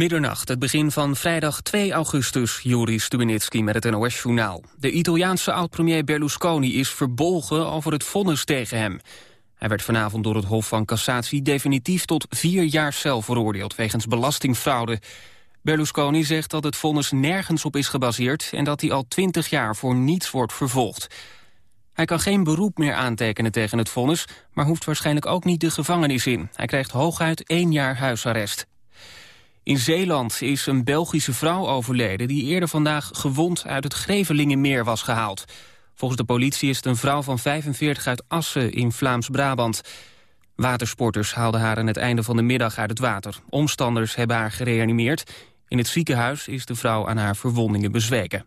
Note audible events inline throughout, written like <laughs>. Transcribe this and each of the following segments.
Middernacht, het begin van vrijdag 2 augustus, Joris Stubenitski met het NOS-journaal. De Italiaanse oud-premier Berlusconi is verbolgen over het vonnis tegen hem. Hij werd vanavond door het Hof van Cassatie definitief tot vier jaar cel veroordeeld wegens belastingfraude. Berlusconi zegt dat het vonnis nergens op is gebaseerd en dat hij al twintig jaar voor niets wordt vervolgd. Hij kan geen beroep meer aantekenen tegen het vonnis, maar hoeft waarschijnlijk ook niet de gevangenis in. Hij krijgt hooguit één jaar huisarrest. In Zeeland is een Belgische vrouw overleden... die eerder vandaag gewond uit het Grevelingenmeer was gehaald. Volgens de politie is het een vrouw van 45 uit Assen in Vlaams-Brabant. Watersporters haalden haar aan het einde van de middag uit het water. Omstanders hebben haar gereanimeerd. In het ziekenhuis is de vrouw aan haar verwondingen bezweken.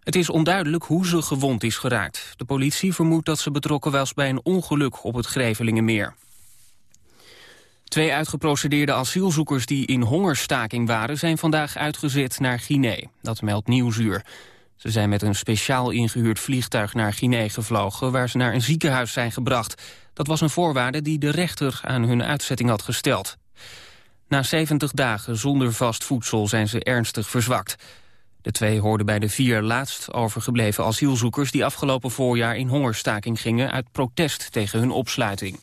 Het is onduidelijk hoe ze gewond is geraakt. De politie vermoedt dat ze betrokken was bij een ongeluk op het Grevelingenmeer. Twee uitgeprocedeerde asielzoekers die in hongerstaking waren... zijn vandaag uitgezet naar Guinea. Dat meldt Nieuwsuur. Ze zijn met een speciaal ingehuurd vliegtuig naar Guinea gevlogen... waar ze naar een ziekenhuis zijn gebracht. Dat was een voorwaarde die de rechter aan hun uitzetting had gesteld. Na 70 dagen zonder vast voedsel zijn ze ernstig verzwakt. De twee hoorden bij de vier laatst overgebleven asielzoekers... die afgelopen voorjaar in hongerstaking gingen... uit protest tegen hun opsluiting.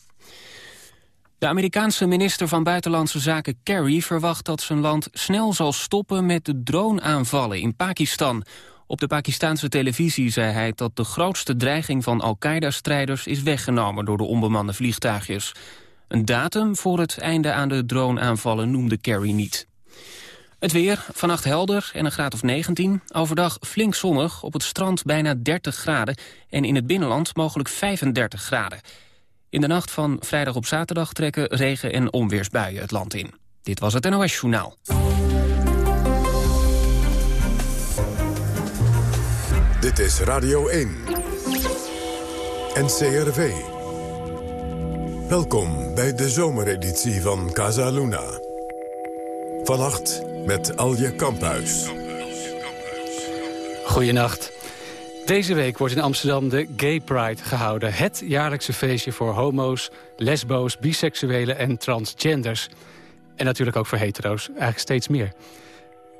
De Amerikaanse minister van Buitenlandse Zaken Kerry verwacht dat zijn land snel zal stoppen met de droneaanvallen in Pakistan. Op de Pakistanse televisie zei hij dat de grootste dreiging van Al-Qaeda-strijders is weggenomen door de onbemande vliegtuigjes. Een datum voor het einde aan de droneaanvallen noemde Kerry niet. Het weer, vannacht helder en een graad of 19. Overdag flink zonnig, op het strand bijna 30 graden... en in het binnenland mogelijk 35 graden. In de nacht van vrijdag op zaterdag trekken regen- en onweersbuien het land in. Dit was het NOS Journaal. Dit is Radio 1. NCRV. Welkom bij de zomereditie van Casa Luna. Vannacht met Alje Kamphuis. Goedenacht. Deze week wordt in Amsterdam de Gay Pride gehouden. Het jaarlijkse feestje voor homo's, lesbo's, biseksuelen en transgenders. En natuurlijk ook voor hetero's, eigenlijk steeds meer.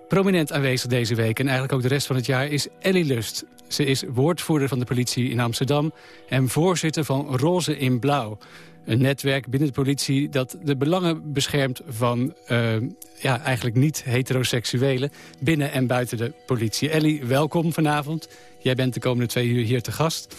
Prominent aanwezig deze week en eigenlijk ook de rest van het jaar is Ellie Lust. Ze is woordvoerder van de politie in Amsterdam en voorzitter van Roze in Blauw. Een netwerk binnen de politie dat de belangen beschermt van uh, ja, eigenlijk niet heteroseksuelen binnen en buiten de politie. Ellie, welkom vanavond. Jij bent de komende twee uur hier te gast.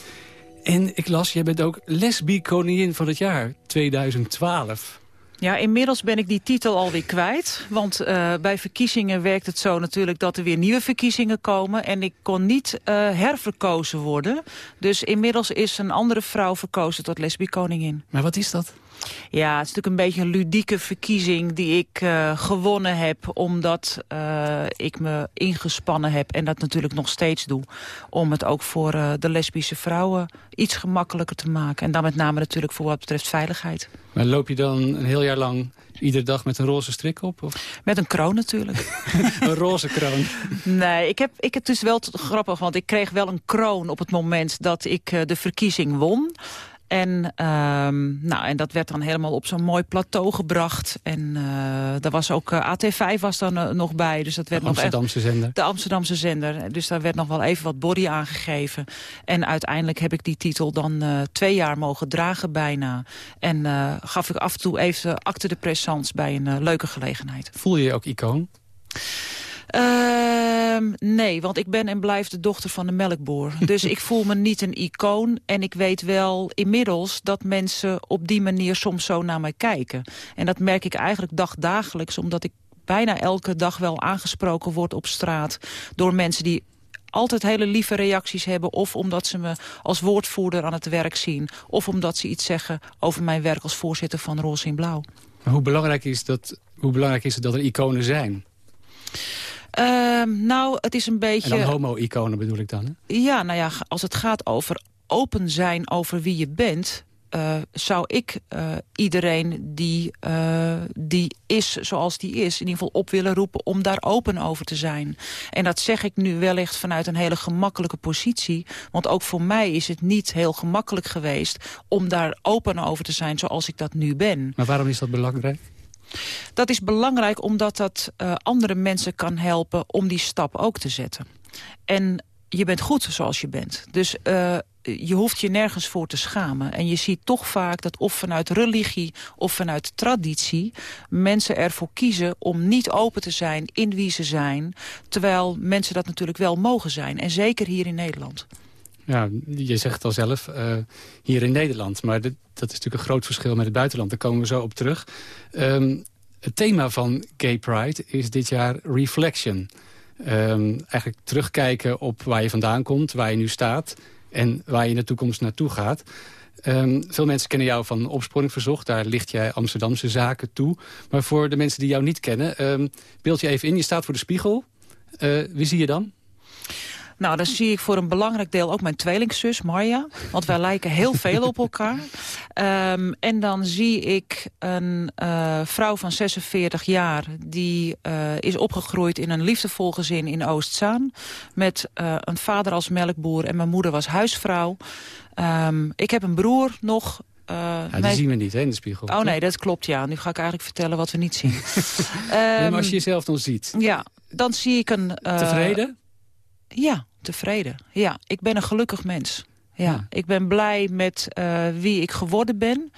En ik las, jij bent ook lesbi-koningin van het jaar 2012. Ja, inmiddels ben ik die titel alweer kwijt. Want uh, bij verkiezingen werkt het zo natuurlijk dat er weer nieuwe verkiezingen komen. En ik kon niet uh, herverkozen worden. Dus inmiddels is een andere vrouw verkozen tot lesbi-koningin. Maar wat is dat? Ja, het is natuurlijk een beetje een ludieke verkiezing die ik uh, gewonnen heb... omdat uh, ik me ingespannen heb en dat natuurlijk nog steeds doe... om het ook voor uh, de lesbische vrouwen iets gemakkelijker te maken. En dan met name natuurlijk voor wat betreft veiligheid. Maar loop je dan een heel jaar lang iedere dag met een roze strik op? Of? Met een kroon natuurlijk. <laughs> een roze kroon? Nee, ik heb, ik, het is wel grappig, want ik kreeg wel een kroon op het moment dat ik de verkiezing won... En, um, nou, en dat werd dan helemaal op zo'n mooi plateau gebracht. En uh, daar was ook uh, AT5 was dan uh, nog bij. Dus dat werd de Amsterdamse echt, zender. De Amsterdamse zender. Dus daar werd nog wel even wat body aangegeven. En uiteindelijk heb ik die titel dan twee jaar mogen dragen bijna. En gaf ik af en toe even acte de présence bij een leuke gelegenheid. Voel je je ook icoon? Uh, nee, want ik ben en blijf de dochter van de melkboer. <laughs> Dus ik voel me niet een icoon. En ik weet wel inmiddels dat mensen op die manier soms zo naar mij kijken. En dat merk ik eigenlijk dagdagelijks, omdat ik bijna elke dag wel aangesproken word op straat... door mensen die altijd hele lieve reacties hebben... of omdat ze me als woordvoerder aan het werk zien... of omdat ze iets zeggen over mijn werk als voorzitter van Roze in Blauw. Maar hoe belangrijk is, dat, hoe belangrijk is het dat er iconen zijn? Uh, nou, het is een beetje... En dan homo-iconen bedoel ik dan, hè? Ja, nou ja, als het gaat over open zijn over wie je bent... Uh, zou ik uh, iedereen die, uh, die is zoals die is... in ieder geval op willen roepen om daar open over te zijn. En dat zeg ik nu wellicht vanuit een hele gemakkelijke positie. Want ook voor mij is het niet heel gemakkelijk geweest... om daar open over te zijn zoals ik dat nu ben. Maar waarom is dat belangrijk? Dat is belangrijk omdat dat uh, andere mensen kan helpen om die stap ook te zetten. En je bent goed zoals je bent. Dus uh, je hoeft je nergens voor te schamen. En je ziet toch vaak dat of vanuit religie of vanuit traditie... mensen ervoor kiezen om niet open te zijn in wie ze zijn... terwijl mensen dat natuurlijk wel mogen zijn. En zeker hier in Nederland. Ja, je zegt het al zelf, uh, hier in Nederland. Maar dat is natuurlijk een groot verschil met het buitenland. Daar komen we zo op terug. Um, het thema van Gay Pride is dit jaar Reflection. Um, eigenlijk terugkijken op waar je vandaan komt, waar je nu staat... en waar je in de toekomst naartoe gaat. Um, veel mensen kennen jou van Opsporing Verzocht. Daar licht jij Amsterdamse zaken toe. Maar voor de mensen die jou niet kennen, beeld je even in. Je staat voor de spiegel. Uh, wie zie je dan? Nou, dan zie ik voor een belangrijk deel ook mijn tweelingzus, Marja. Want wij lijken heel veel op elkaar. Um, en dan zie ik een uh, vrouw van 46 jaar... die uh, is opgegroeid in een liefdevol gezin in Oostzaan... met uh, een vader als melkboer en mijn moeder was huisvrouw. Um, ik heb een broer nog, uh, ja, die nee. zien we niet hè, in de spiegel. Oh nee, dat klopt, ja. Nu ga ik eigenlijk vertellen wat we niet zien. um, <laughs> nee, maar als je jezelf dan ziet. Ja, dan zie ik een... Uh, Tevreden? Ja, tevreden. Ja, ik ben een gelukkig mens. Ja, ja. ik ben blij met uh, wie ik geworden ben.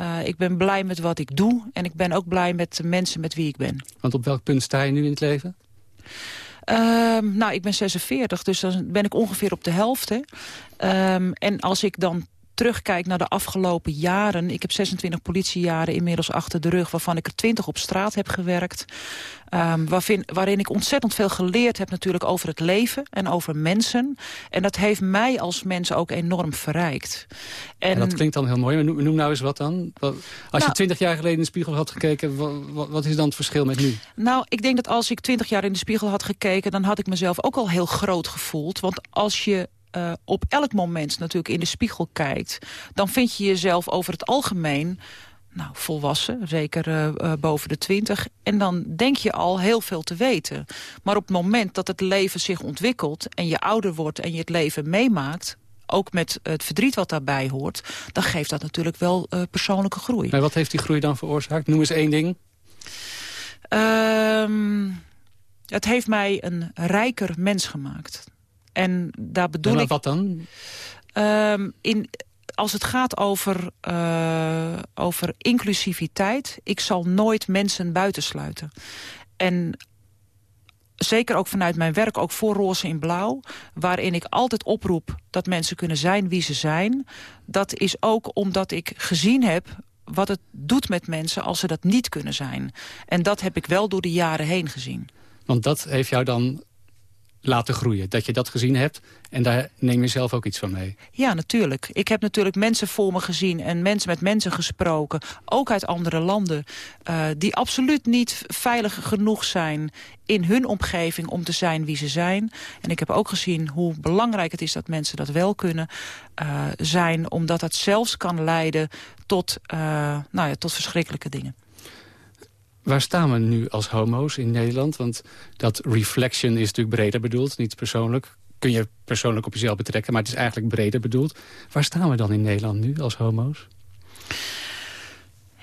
Uh, ik ben blij met wat ik doe. En ik ben ook blij met de mensen met wie ik ben. Want op welk punt sta je nu in het leven? Uh, nou, ik ben 46, dus dan ben ik ongeveer op de helft. Hè. Um, en als ik dan terugkijk naar de afgelopen jaren... ik heb 26 politiejaren inmiddels achter de rug... waarvan ik er 20 op straat heb gewerkt. Um, waarin, waarin ik ontzettend veel geleerd heb natuurlijk over het leven en over mensen. En dat heeft mij als mens ook enorm verrijkt. En, en dat klinkt dan heel mooi, maar noem, noem nou eens wat dan. Als nou, je 20 jaar geleden in de spiegel had gekeken, wat, wat is dan het verschil met nu? Nou, ik denk dat als ik 20 jaar in de spiegel had gekeken... dan had ik mezelf ook al heel groot gevoeld. Want als je uh, op elk moment natuurlijk in de spiegel kijkt... dan vind je jezelf over het algemeen nou, volwassen, zeker uh, uh, boven de twintig. En dan denk je al heel veel te weten. Maar op het moment dat het leven zich ontwikkelt... en je ouder wordt en je het leven meemaakt ook met het verdriet wat daarbij hoort... dan geeft dat natuurlijk wel uh, persoonlijke groei. Maar wat heeft die groei dan veroorzaakt? Noem eens één ding. Um, het heeft mij een rijker mens gemaakt. En daar bedoel en ik... wat dan? Um, in, als het gaat over, uh, over inclusiviteit... ik zal nooit mensen buitensluiten. En zeker ook vanuit mijn werk, ook voor Roze in Blauw... waarin ik altijd oproep dat mensen kunnen zijn wie ze zijn... dat is ook omdat ik gezien heb wat het doet met mensen als ze dat niet kunnen zijn. En dat heb ik wel door de jaren heen gezien. Want dat heeft jou dan laten groeien. Dat je dat gezien hebt en daar neem je zelf ook iets van mee. Ja, natuurlijk. Ik heb natuurlijk mensen voor me gezien en mensen met mensen gesproken. Ook uit andere landen. Uh, die absoluut niet veilig genoeg zijn in hun omgeving om te zijn wie ze zijn. En ik heb ook gezien hoe belangrijk het is dat mensen dat wel kunnen uh, zijn. Omdat dat zelfs kan leiden tot, uh, nou ja, tot verschrikkelijke dingen. Waar staan we nu als homo's in Nederland? Want dat reflection is natuurlijk breder bedoeld, niet persoonlijk. Kun je persoonlijk op jezelf betrekken, maar het is eigenlijk breder bedoeld. Waar staan we dan in Nederland nu als homo's?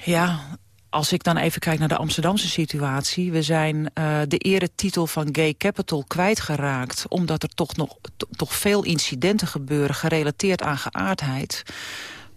Ja, als ik dan even kijk naar de Amsterdamse situatie... we zijn uh, de eretitel van Gay Capital kwijtgeraakt... omdat er toch nog toch veel incidenten gebeuren gerelateerd aan geaardheid...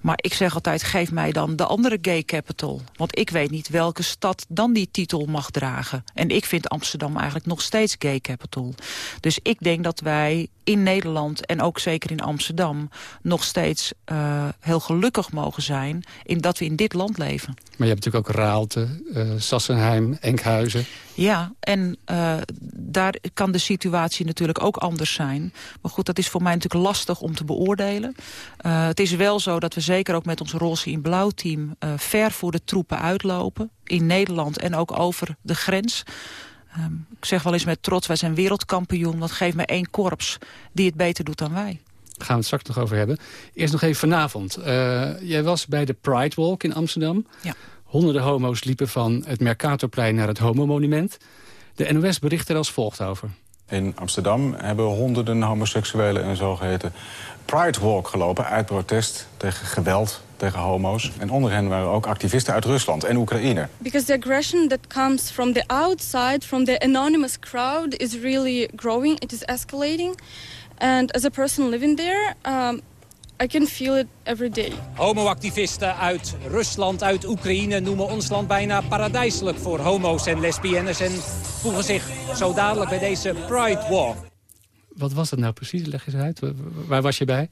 Maar ik zeg altijd, geef mij dan de andere gay capital. Want ik weet niet welke stad dan die titel mag dragen. En ik vind Amsterdam eigenlijk nog steeds gay capital. Dus ik denk dat wij in Nederland en ook zeker in Amsterdam... nog steeds uh, heel gelukkig mogen zijn in dat we in dit land leven. Maar je hebt natuurlijk ook Raalte, uh, Sassenheim, Enkhuizen. Ja, en uh, daar kan de situatie natuurlijk ook anders zijn. Maar goed, dat is voor mij natuurlijk lastig om te beoordelen. Uh, het is wel zo dat we zeker ook met ons Roze in Blauw team... Uh, ver voor de troepen uitlopen. In Nederland en ook over de grens. Um, ik zeg wel eens met trots, wij zijn wereldkampioen. Dat geeft me één korps die het beter doet dan wij. Daar gaan we het straks nog over hebben. Eerst nog even vanavond. jij was bij de Pride Walk in Amsterdam. Ja. Honderden homo's liepen van het Mercatorplein naar het Homomonument. De NOS bericht er als volgt over. In Amsterdam hebben honderden homoseksuelen een zogeheten Pride Walk gelopen... uit protest tegen geweld tegen homo's. En onder hen waren ook activisten uit Rusland en Oekraïne. Because the aggression that comes from the outside, from the anonymous crowd, is really growing. It is escalating. And as a person living there, um, I can feel it every day. Homoactivisten uit Rusland, uit Oekraïne noemen ons land bijna paradijselijk voor homo's en lesbiennes en voegen zich zo dadelijk bij deze Pride Walk. Wat was dat nou precies? Leg eens uit. Waar was je bij?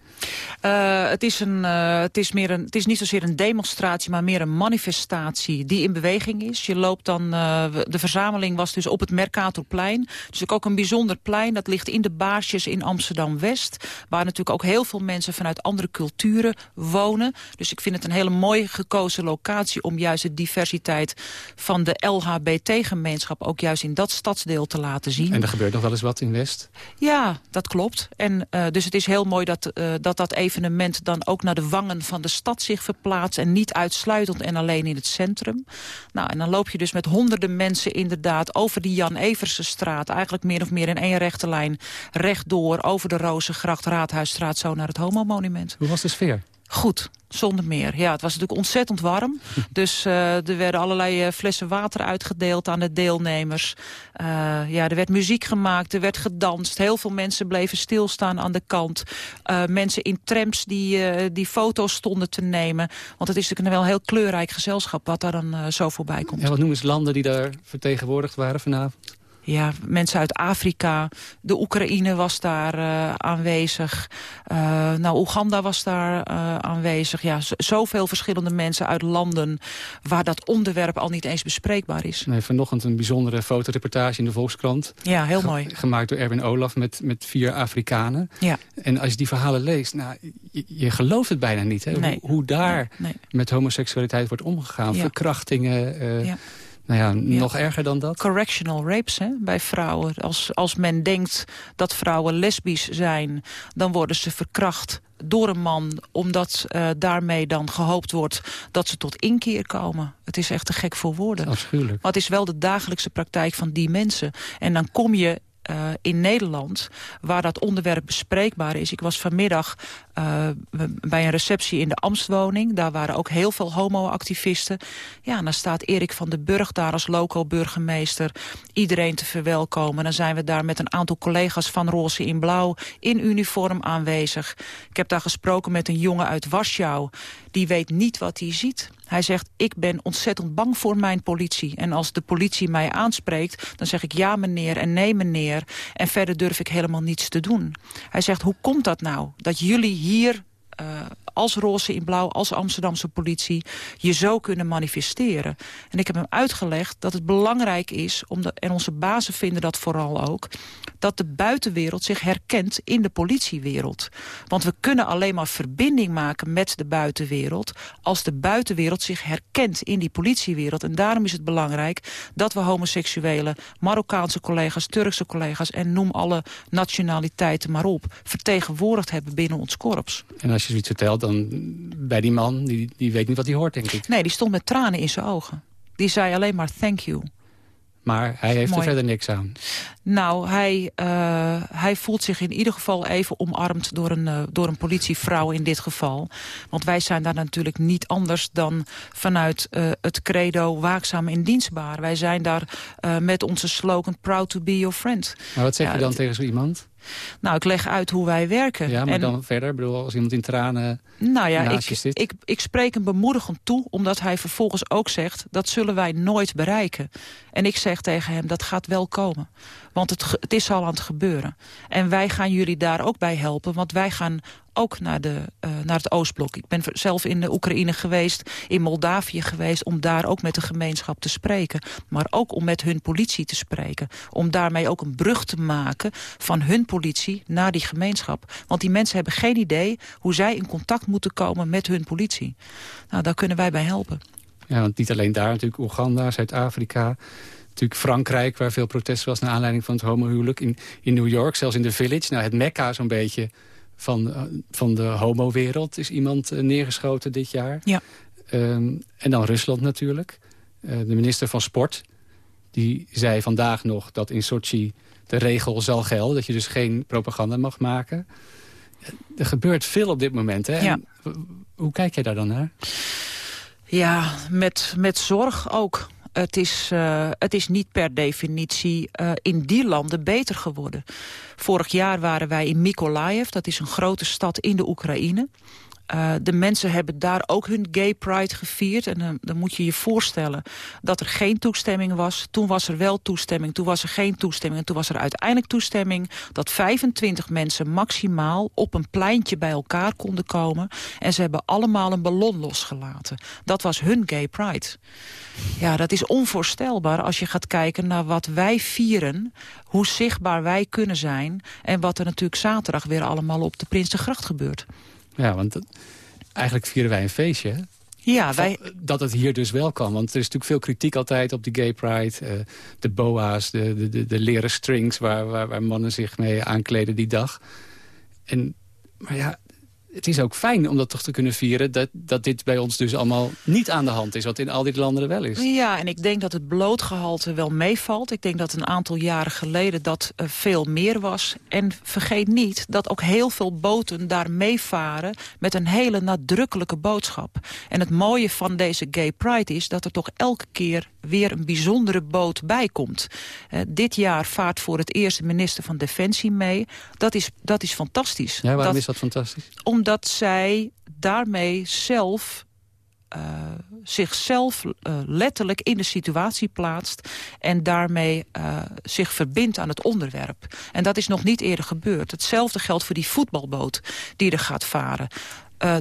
Uh, het, is een, uh, het, is meer een, het is niet zozeer een demonstratie, maar meer een manifestatie die in beweging is. Je loopt dan, uh, de verzameling was dus op het Mercatorplein. Dus ook een bijzonder plein, dat ligt in de Baarsjes in Amsterdam-West. Waar natuurlijk ook heel veel mensen vanuit andere culturen wonen. Dus ik vind het een hele mooi gekozen locatie om juist de diversiteit van de LHBT-gemeenschap ook juist in dat stadsdeel te laten zien. En er gebeurt nog wel eens wat in West? Ja, dat klopt. En uh, dus het is heel mooi dat, uh, dat dat evenement dan ook naar de wangen van de stad zich verplaatst. En niet uitsluitend en alleen in het centrum. Nou, en dan loop je dus met honderden mensen inderdaad over die Jan Eversenstraat. Eigenlijk meer of meer in één rechte lijn rechtdoor over de Rozengracht, Raadhuisstraat zo naar het Homo-monument. Hoe was de sfeer? Goed, zonder meer. Ja, het was natuurlijk ontzettend warm. <laughs> Dus uh, er werden allerlei uh, flessen water uitgedeeld aan de deelnemers. Uh, ja, er werd muziek gemaakt, er werd gedanst. Heel veel mensen bleven stilstaan aan de kant. mensen in trams die, die foto's stonden te nemen. Want het is natuurlijk een wel heel kleurrijk gezelschap wat daar dan zo voorbij komt. Ja, wat noemen ze landen die daar vertegenwoordigd waren vanavond? Ja, mensen uit Afrika. De Oekraïne was daar uh, aanwezig. Uh, nou, Oeganda was daar uh, aanwezig. Ja, zoveel verschillende mensen uit landen... waar dat onderwerp al niet eens bespreekbaar is. Nee, vanochtend een bijzondere fotoreportage in de Volkskrant. Ja, heel mooi. Gemaakt door Erwin Olaf met, met vier Afrikanen. Ja. En als je die verhalen leest, nou, je, je gelooft het bijna niet. Hè? Nee. Hoe, hoe, daar nee. met homoseksualiteit wordt omgegaan. Ja. Verkrachtingen... Ja. Nou ja, nog erger dan dat? Correctional rapes hè, bij vrouwen. Als, als men denkt dat vrouwen lesbisch zijn... dan worden ze verkracht door een man... omdat uh, daarmee dan gehoopt wordt dat ze tot inkeer komen. Het is echt te gek voor woorden. Afschuwelijk. Maar het is wel de dagelijkse praktijk van die mensen. En dan kom je uh, in Nederland, waar dat onderwerp bespreekbaar is. Ik was vanmiddag uh, bij een receptie in de Amstwoning. Daar waren ook heel veel homo-activisten. Ja, dan staat Erik van den Burg daar als loco-burgemeester... iedereen te verwelkomen. Dan zijn we daar met een aantal collega's van Roze in Blauw... in uniform aanwezig. Ik heb daar gesproken met een jongen uit Warschau. Die weet niet wat hij ziet. Hij zegt, ik ben ontzettend bang voor mijn politie. En als de politie mij aanspreekt, dan zeg ik ja meneer en nee meneer. En verder durf ik helemaal niets te doen. Hij zegt, hoe komt dat nou? Dat jullie hier uh, als Roze in Blauw, als Amsterdamse politie... je zo kunnen manifesteren. En ik heb hem uitgelegd dat het belangrijk is... Om de, en onze bazen vinden dat vooral ook... dat de buitenwereld zich herkent in de politiewereld. Want we kunnen alleen maar verbinding maken met de buitenwereld... als de buitenwereld zich herkent in die politiewereld. En daarom is het belangrijk dat we homoseksuele... Marokkaanse collega's, Turkse collega's... en noem alle nationaliteiten maar op... vertegenwoordigd hebben binnen ons korps. En als je zoiets vertelt, dan bij die man, die, die weet niet wat hij hoort, denk ik. Nee, die stond met tranen in zijn ogen. Die zei alleen maar thank you. Maar hij heeft Mooi. er verder niks aan. Nou, hij, uh, hij voelt zich in ieder geval even omarmd door een, uh, door een politievrouw in dit geval. Want wij zijn daar natuurlijk niet anders dan vanuit uh, het credo waakzaam en dienstbaar. Wij zijn daar met onze slogan proud to be your friend. Maar wat zeg Ja, je dan tegen zo iemand? Nou, ik leg uit hoe wij werken. Ja, maar En- dan verder? Ik bedoel, als iemand in tranen Nou ja, naast je ik, zit. ik, ik spreek hem bemoedigend toe, omdat hij vervolgens ook zegt... dat zullen wij nooit bereiken. En ik zeg tegen hem, dat gaat wel komen. Want het, het is al aan het gebeuren. En wij gaan jullie daar ook bij helpen, want wij gaan ook naar, de, uh, naar het Oostblok. Ik ben zelf in de Oekraïne geweest, in Moldavië geweest... om daar ook met de gemeenschap te spreken. Maar ook om met hun politie te spreken. Om daarmee ook een brug te maken van hun politie naar die gemeenschap. Want die mensen hebben geen idee hoe zij in contact moeten komen met hun politie. Nou, daar kunnen wij bij helpen. Ja, want niet alleen daar, natuurlijk Oeganda, Zuid-Afrika... Natuurlijk Frankrijk, waar veel protest was... naar aanleiding van het homohuwelijk. In, in New York, zelfs in de Village. Nou, het mekka zo'n beetje van, eh, van de homowereld... is iemand eh, neergeschoten dit jaar. Ja. Ehm, en dan Rusland natuurlijk. Eh, de minister van Sport, die zei vandaag nog... dat in Sochi de regel zal gelden. Dat je dus geen propaganda mag maken. Er gebeurt veel op dit moment, hè? Ja. Hoe kijk jij daar dan naar? Ja, met, met zorg ook. Het is, uh, het is niet per definitie uh, in die landen beter geworden. Vorig jaar waren wij in Mykolaiv, dat is een grote stad in de Oekraïne. Uh, de mensen hebben daar ook hun gay pride gevierd. En uh, dan moet je je voorstellen dat er geen toestemming was. Toen was er wel toestemming, toen was er geen toestemming. En toen was er uiteindelijk toestemming dat 25 mensen maximaal op een pleintje bij elkaar konden komen. En ze hebben allemaal een ballon losgelaten. Dat was hun gay pride. Ja, dat is onvoorstelbaar als je gaat kijken naar wat wij vieren. Hoe zichtbaar wij kunnen zijn. En wat er natuurlijk zaterdag weer allemaal op de Prinsengracht gebeurt. Ja, want eigenlijk vieren wij een feestje. Hè? Ja, wij... Dat het hier dus wel kan. Want er is natuurlijk veel kritiek altijd op de gay pride. Uh, de boa's, de, de, de, de leren strings waar, waar, waar, mannen zich mee aankleden die dag. En, maar ja, het is ook fijn om dat toch te kunnen vieren... Dat, dat dit bij ons dus allemaal niet aan de hand is... wat in al die landen er wel is. Ja, en ik denk dat het blootgehalte wel meevalt. Ik denk dat een aantal jaren geleden dat uh, veel meer was. En vergeet niet dat ook heel veel boten daar meevaren... met een hele nadrukkelijke boodschap. En het mooie van deze Gay Pride is... dat er toch elke keer weer een bijzondere boot bij komt. Uh, dit jaar vaart voor het eerst de minister van Defensie mee. Dat is, dat is fantastisch. Ja, waarom dat, is dat fantastisch? Omdat zij daarmee zelf uh, zichzelf uh, letterlijk in de situatie plaatst... en daarmee uh, zich verbindt aan het onderwerp. En dat is nog niet eerder gebeurd. Hetzelfde geldt voor die voetbalboot die er gaat varen.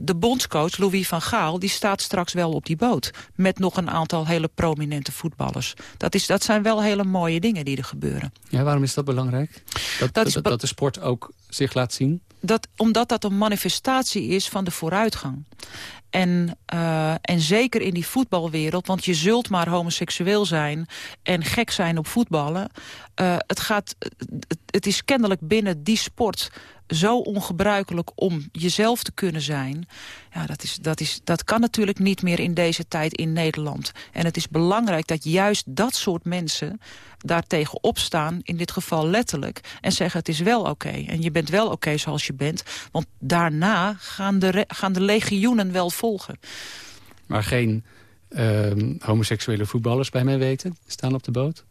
De bondscoach Louis van Gaal die staat straks wel op die boot. Met nog een aantal hele prominente voetballers. Dat, is, dat zijn wel hele mooie dingen die er gebeuren. Ja, waarom is dat belangrijk? Dat, dat, dat de sport ook zich laat zien? Dat, omdat dat een manifestatie is van de vooruitgang. En, uh, en zeker in die voetbalwereld, want je zult maar homoseksueel zijn... en gek zijn op voetballen. Uh, het, gaat, het is kennelijk binnen die sport zo ongebruikelijk om jezelf te kunnen zijn. Ja, dat, is, dat, is, dat kan natuurlijk niet meer in deze tijd in Nederland. En het is belangrijk dat juist dat soort mensen daartegen opstaan, in dit geval letterlijk, en zeggen het is wel oké. Okay. En je bent wel oké okay zoals je bent, want daarna gaan de, gaan de legioenen wel volgen. Maar geen uh, homoseksuele voetballers bij mij weten, staan op de boot?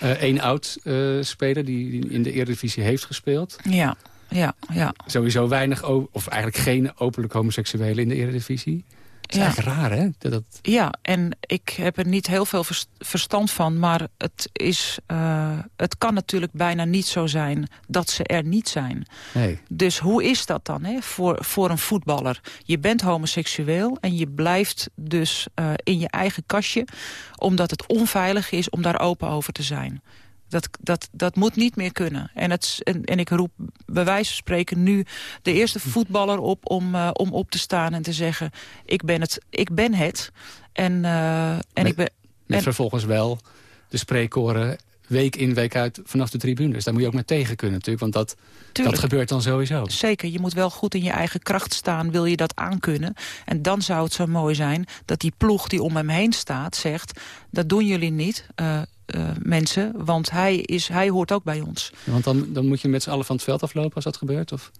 Eén uh, oud-speler die, die in de Eredivisie heeft gespeeld. Ja ja, ja. Sowieso weinig, of eigenlijk geen openlijk homoseksuelen in de Eredivisie. Het is ja. eigenlijk raar, hè? Dat, dat... Ja, en ik heb er niet heel veel verstand van... maar het, is, uh, het kan natuurlijk bijna niet zo zijn dat ze er niet zijn. Nee. Dus hoe is dat dan hè, voor, voor een voetballer? Je bent homoseksueel en je blijft dus uh, in je eigen kastje... omdat het onveilig is om daar open over te zijn. Dat, dat, dat moet niet meer kunnen. En, het, en, en ik roep bij wijze van spreken nu de eerste voetballer op... om, uh, om op te staan en te zeggen, ik ben het. Ik ben het. En, uh, en met, ik ben... Met en, vervolgens wel de spreekkoren week in, week uit vanaf de tribunes. Dus daar moet je ook mee tegen kunnen natuurlijk, want dat, dat gebeurt dan sowieso. Zeker, je moet wel goed in je eigen kracht staan, wil je dat aankunnen. En dan zou het zo mooi zijn dat die ploeg die om hem heen staat zegt... dat doen jullie niet, uh, uh, mensen, want hij, is, hij hoort ook bij ons. Ja, want dan, dan moet je met z'n allen van het veld aflopen als dat gebeurt? Of?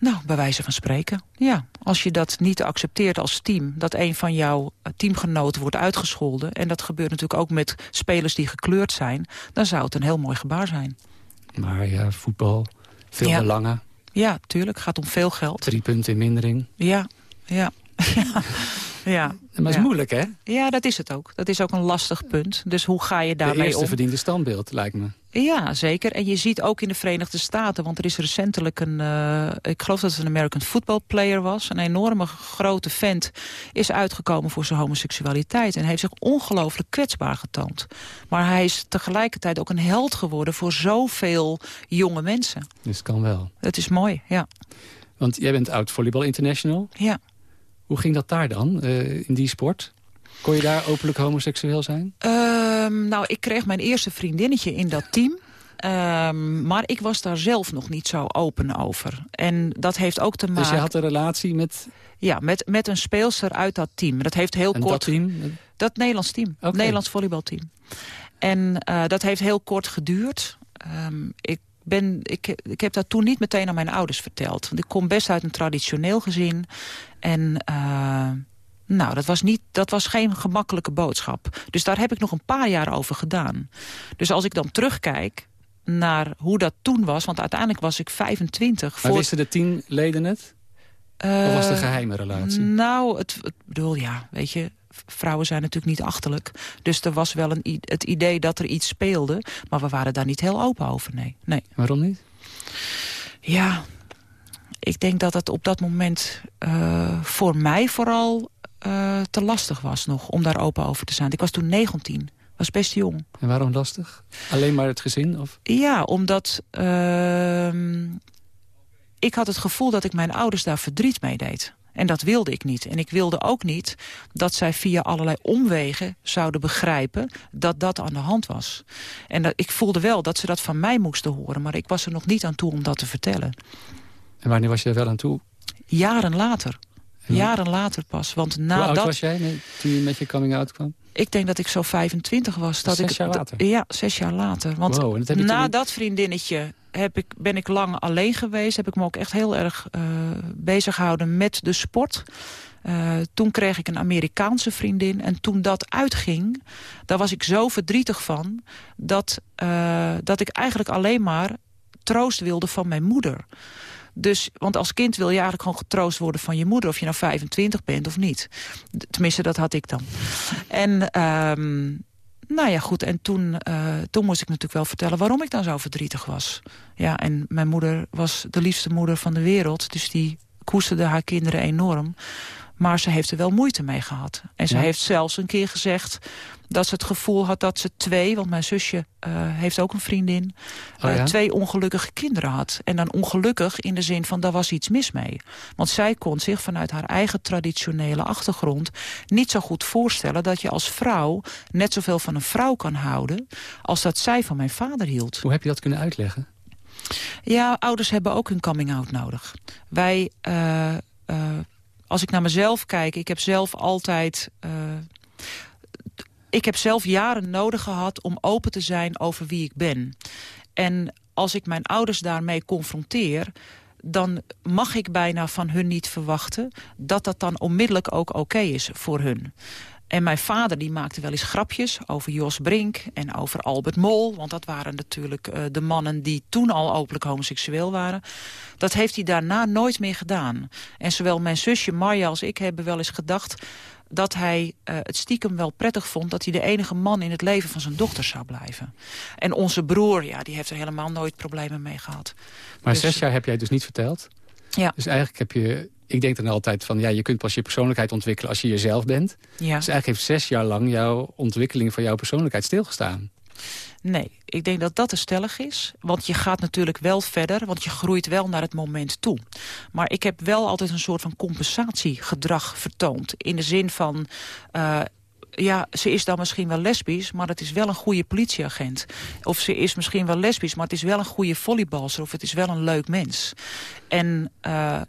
Nou, bij wijze van spreken, ja. Als je dat niet accepteert als team... dat een van jouw teamgenoten wordt uitgescholden... en dat gebeurt natuurlijk ook met spelers die gekleurd zijn... dan zou het een heel mooi gebaar zijn. Maar ja, voetbal, veel ja. belangen. Ja, tuurlijk, gaat om veel geld. Drie punten in mindering. Ja, ja. <laughs> ja. Ja, maar het is moeilijk, hè? Ja, dat is het ook. Dat is ook een lastig punt. Dus hoe ga je daarmee om? De eerste verdiende standbeeld, lijkt me. Ja, zeker. En je ziet ook in de Verenigde Staten... want er is recentelijk een... Uh, ik geloof dat het een American football player was. Een enorme grote vent is uitgekomen voor zijn homoseksualiteit... en heeft zich ongelooflijk kwetsbaar getoond. Maar hij is tegelijkertijd ook een held geworden... voor zoveel jonge mensen. Dus het kan wel. Het is mooi, ja. Want jij bent oud volleybal international. Ja. Hoe ging dat daar dan, uh, in die sport? Kon je daar openlijk homoseksueel zijn? Um, nou, ik kreeg mijn eerste vriendinnetje in dat team. Um, maar ik was daar zelf nog niet zo open over. En dat heeft ook te maken... Dus je had een relatie met... Ja, met, met een speelster uit dat team. Dat heeft heel en kort... dat team? Dat Nederlands team. Okay. Nederlands volleybalteam. En uh, dat heeft heel kort geduurd. Um, ik ben, ik, ik heb dat toen niet meteen aan mijn ouders verteld. Want ik kom best uit een traditioneel gezin. En uh, nou, dat was, niet, dat was geen gemakkelijke boodschap. Dus daar heb ik nog een paar jaar over gedaan. Dus als ik dan terugkijk naar hoe dat toen was... want uiteindelijk was ik 25. Maar voor... wisten de tien leden het? Uh, of was het een geheime relatie? Nou, het, het bedoel, ja, weet je vrouwen zijn natuurlijk niet achterlijk. Dus er was wel een, het idee dat er iets speelde. Maar we waren daar niet heel open over, nee. nee. Waarom niet? Ja, ik denk dat het op dat moment uh, voor mij vooral uh, te lastig was nog om daar open over te zijn. Ik was toen 19, was best jong. En waarom lastig? Alleen maar het gezin? Of? Ja, omdat uh, ik had het gevoel dat ik mijn ouders daar verdriet mee deed. En dat wilde ik niet. En ik wilde ook niet dat zij via allerlei omwegen zouden begrijpen dat dat aan de hand was. En dat, ik voelde wel dat ze dat van mij moesten horen, maar ik was er nog niet aan toe om dat te vertellen. En wanneer was je er wel aan toe? Jaren later. Jaren later pas. Want nadat... Hoe oud was jij toen je met je coming out kwam? Ik denk dat ik zo 25 was. Dat zes ik, jaar later? Ja, zes jaar later. Want wow, na dat vriendinnetje heb ik, ben ik lang alleen geweest. Heb ik me ook echt heel erg uh, bezig gehouden met de sport. Uh, toen kreeg ik een Amerikaanse vriendin. En toen dat uitging, daar was ik zo verdrietig van... dat, uh, dat ik eigenlijk alleen maar troost wilde van mijn moeder. Dus, want als kind wil je eigenlijk gewoon getroost worden van je moeder... of je nou 25 bent of niet. Tenminste, dat had ik dan. En... Um, nou ja, goed. En toen, uh, toen moest ik natuurlijk wel vertellen waarom ik dan zo verdrietig was. Ja, en mijn moeder was de liefste moeder van de wereld. Dus die koesterde haar kinderen enorm. Maar ze heeft er wel moeite mee gehad. En ze heeft zelfs een keer gezegd dat ze het gevoel had dat ze twee... want mijn zusje uh, heeft ook een vriendin... Oh uh, twee ongelukkige kinderen had. En dan ongelukkig in de zin van, daar was iets mis mee. Want zij kon zich vanuit haar eigen traditionele achtergrond... niet zo goed voorstellen dat je als vrouw... net zoveel van een vrouw kan houden... als dat zij van mijn vader hield. Hoe heb je dat kunnen uitleggen? Ja, ouders hebben ook hun coming-out nodig. Wij... Uh, als ik naar mezelf kijk, ik heb zelf altijd... Uh, ik heb zelf jaren nodig gehad om open te zijn over wie ik ben. En als ik mijn ouders daarmee confronteer dan mag ik bijna van hun niet verwachten... dat dat dan onmiddellijk ook oké is voor hun. En mijn vader die maakte wel eens grapjes over Jos Brink en over Albert Mol. Want dat waren natuurlijk uh, de mannen die toen al openlijk homoseksueel waren. Dat heeft hij daarna nooit meer gedaan. En zowel mijn zusje Marja als ik hebben wel eens gedacht dat hij uh, het stiekem wel prettig vond... dat hij de enige man in het leven van zijn dochter zou blijven. En onze broer, ja, die heeft er helemaal nooit problemen mee gehad. Maar dus, zes jaar heb jij dus niet verteld? Ja. Dus eigenlijk heb je... Ik denk dan altijd van, ja, je kunt pas je persoonlijkheid ontwikkelen als je jezelf bent. Ja. Dus eigenlijk heeft zes jaar lang jouw ontwikkeling van jouw persoonlijkheid stilgestaan. Nee, ik denk dat dat te stellig is. Want je gaat natuurlijk wel verder, want je groeit wel naar het moment toe. Maar ik heb wel altijd een soort van compensatiegedrag vertoond. In de zin van... Uh, ja, ze is dan misschien wel lesbisch, maar het is wel een goede politieagent. Of ze is misschien wel lesbisch, maar het is wel een goede volleybalster. Of het is wel een leuk mens. En uh,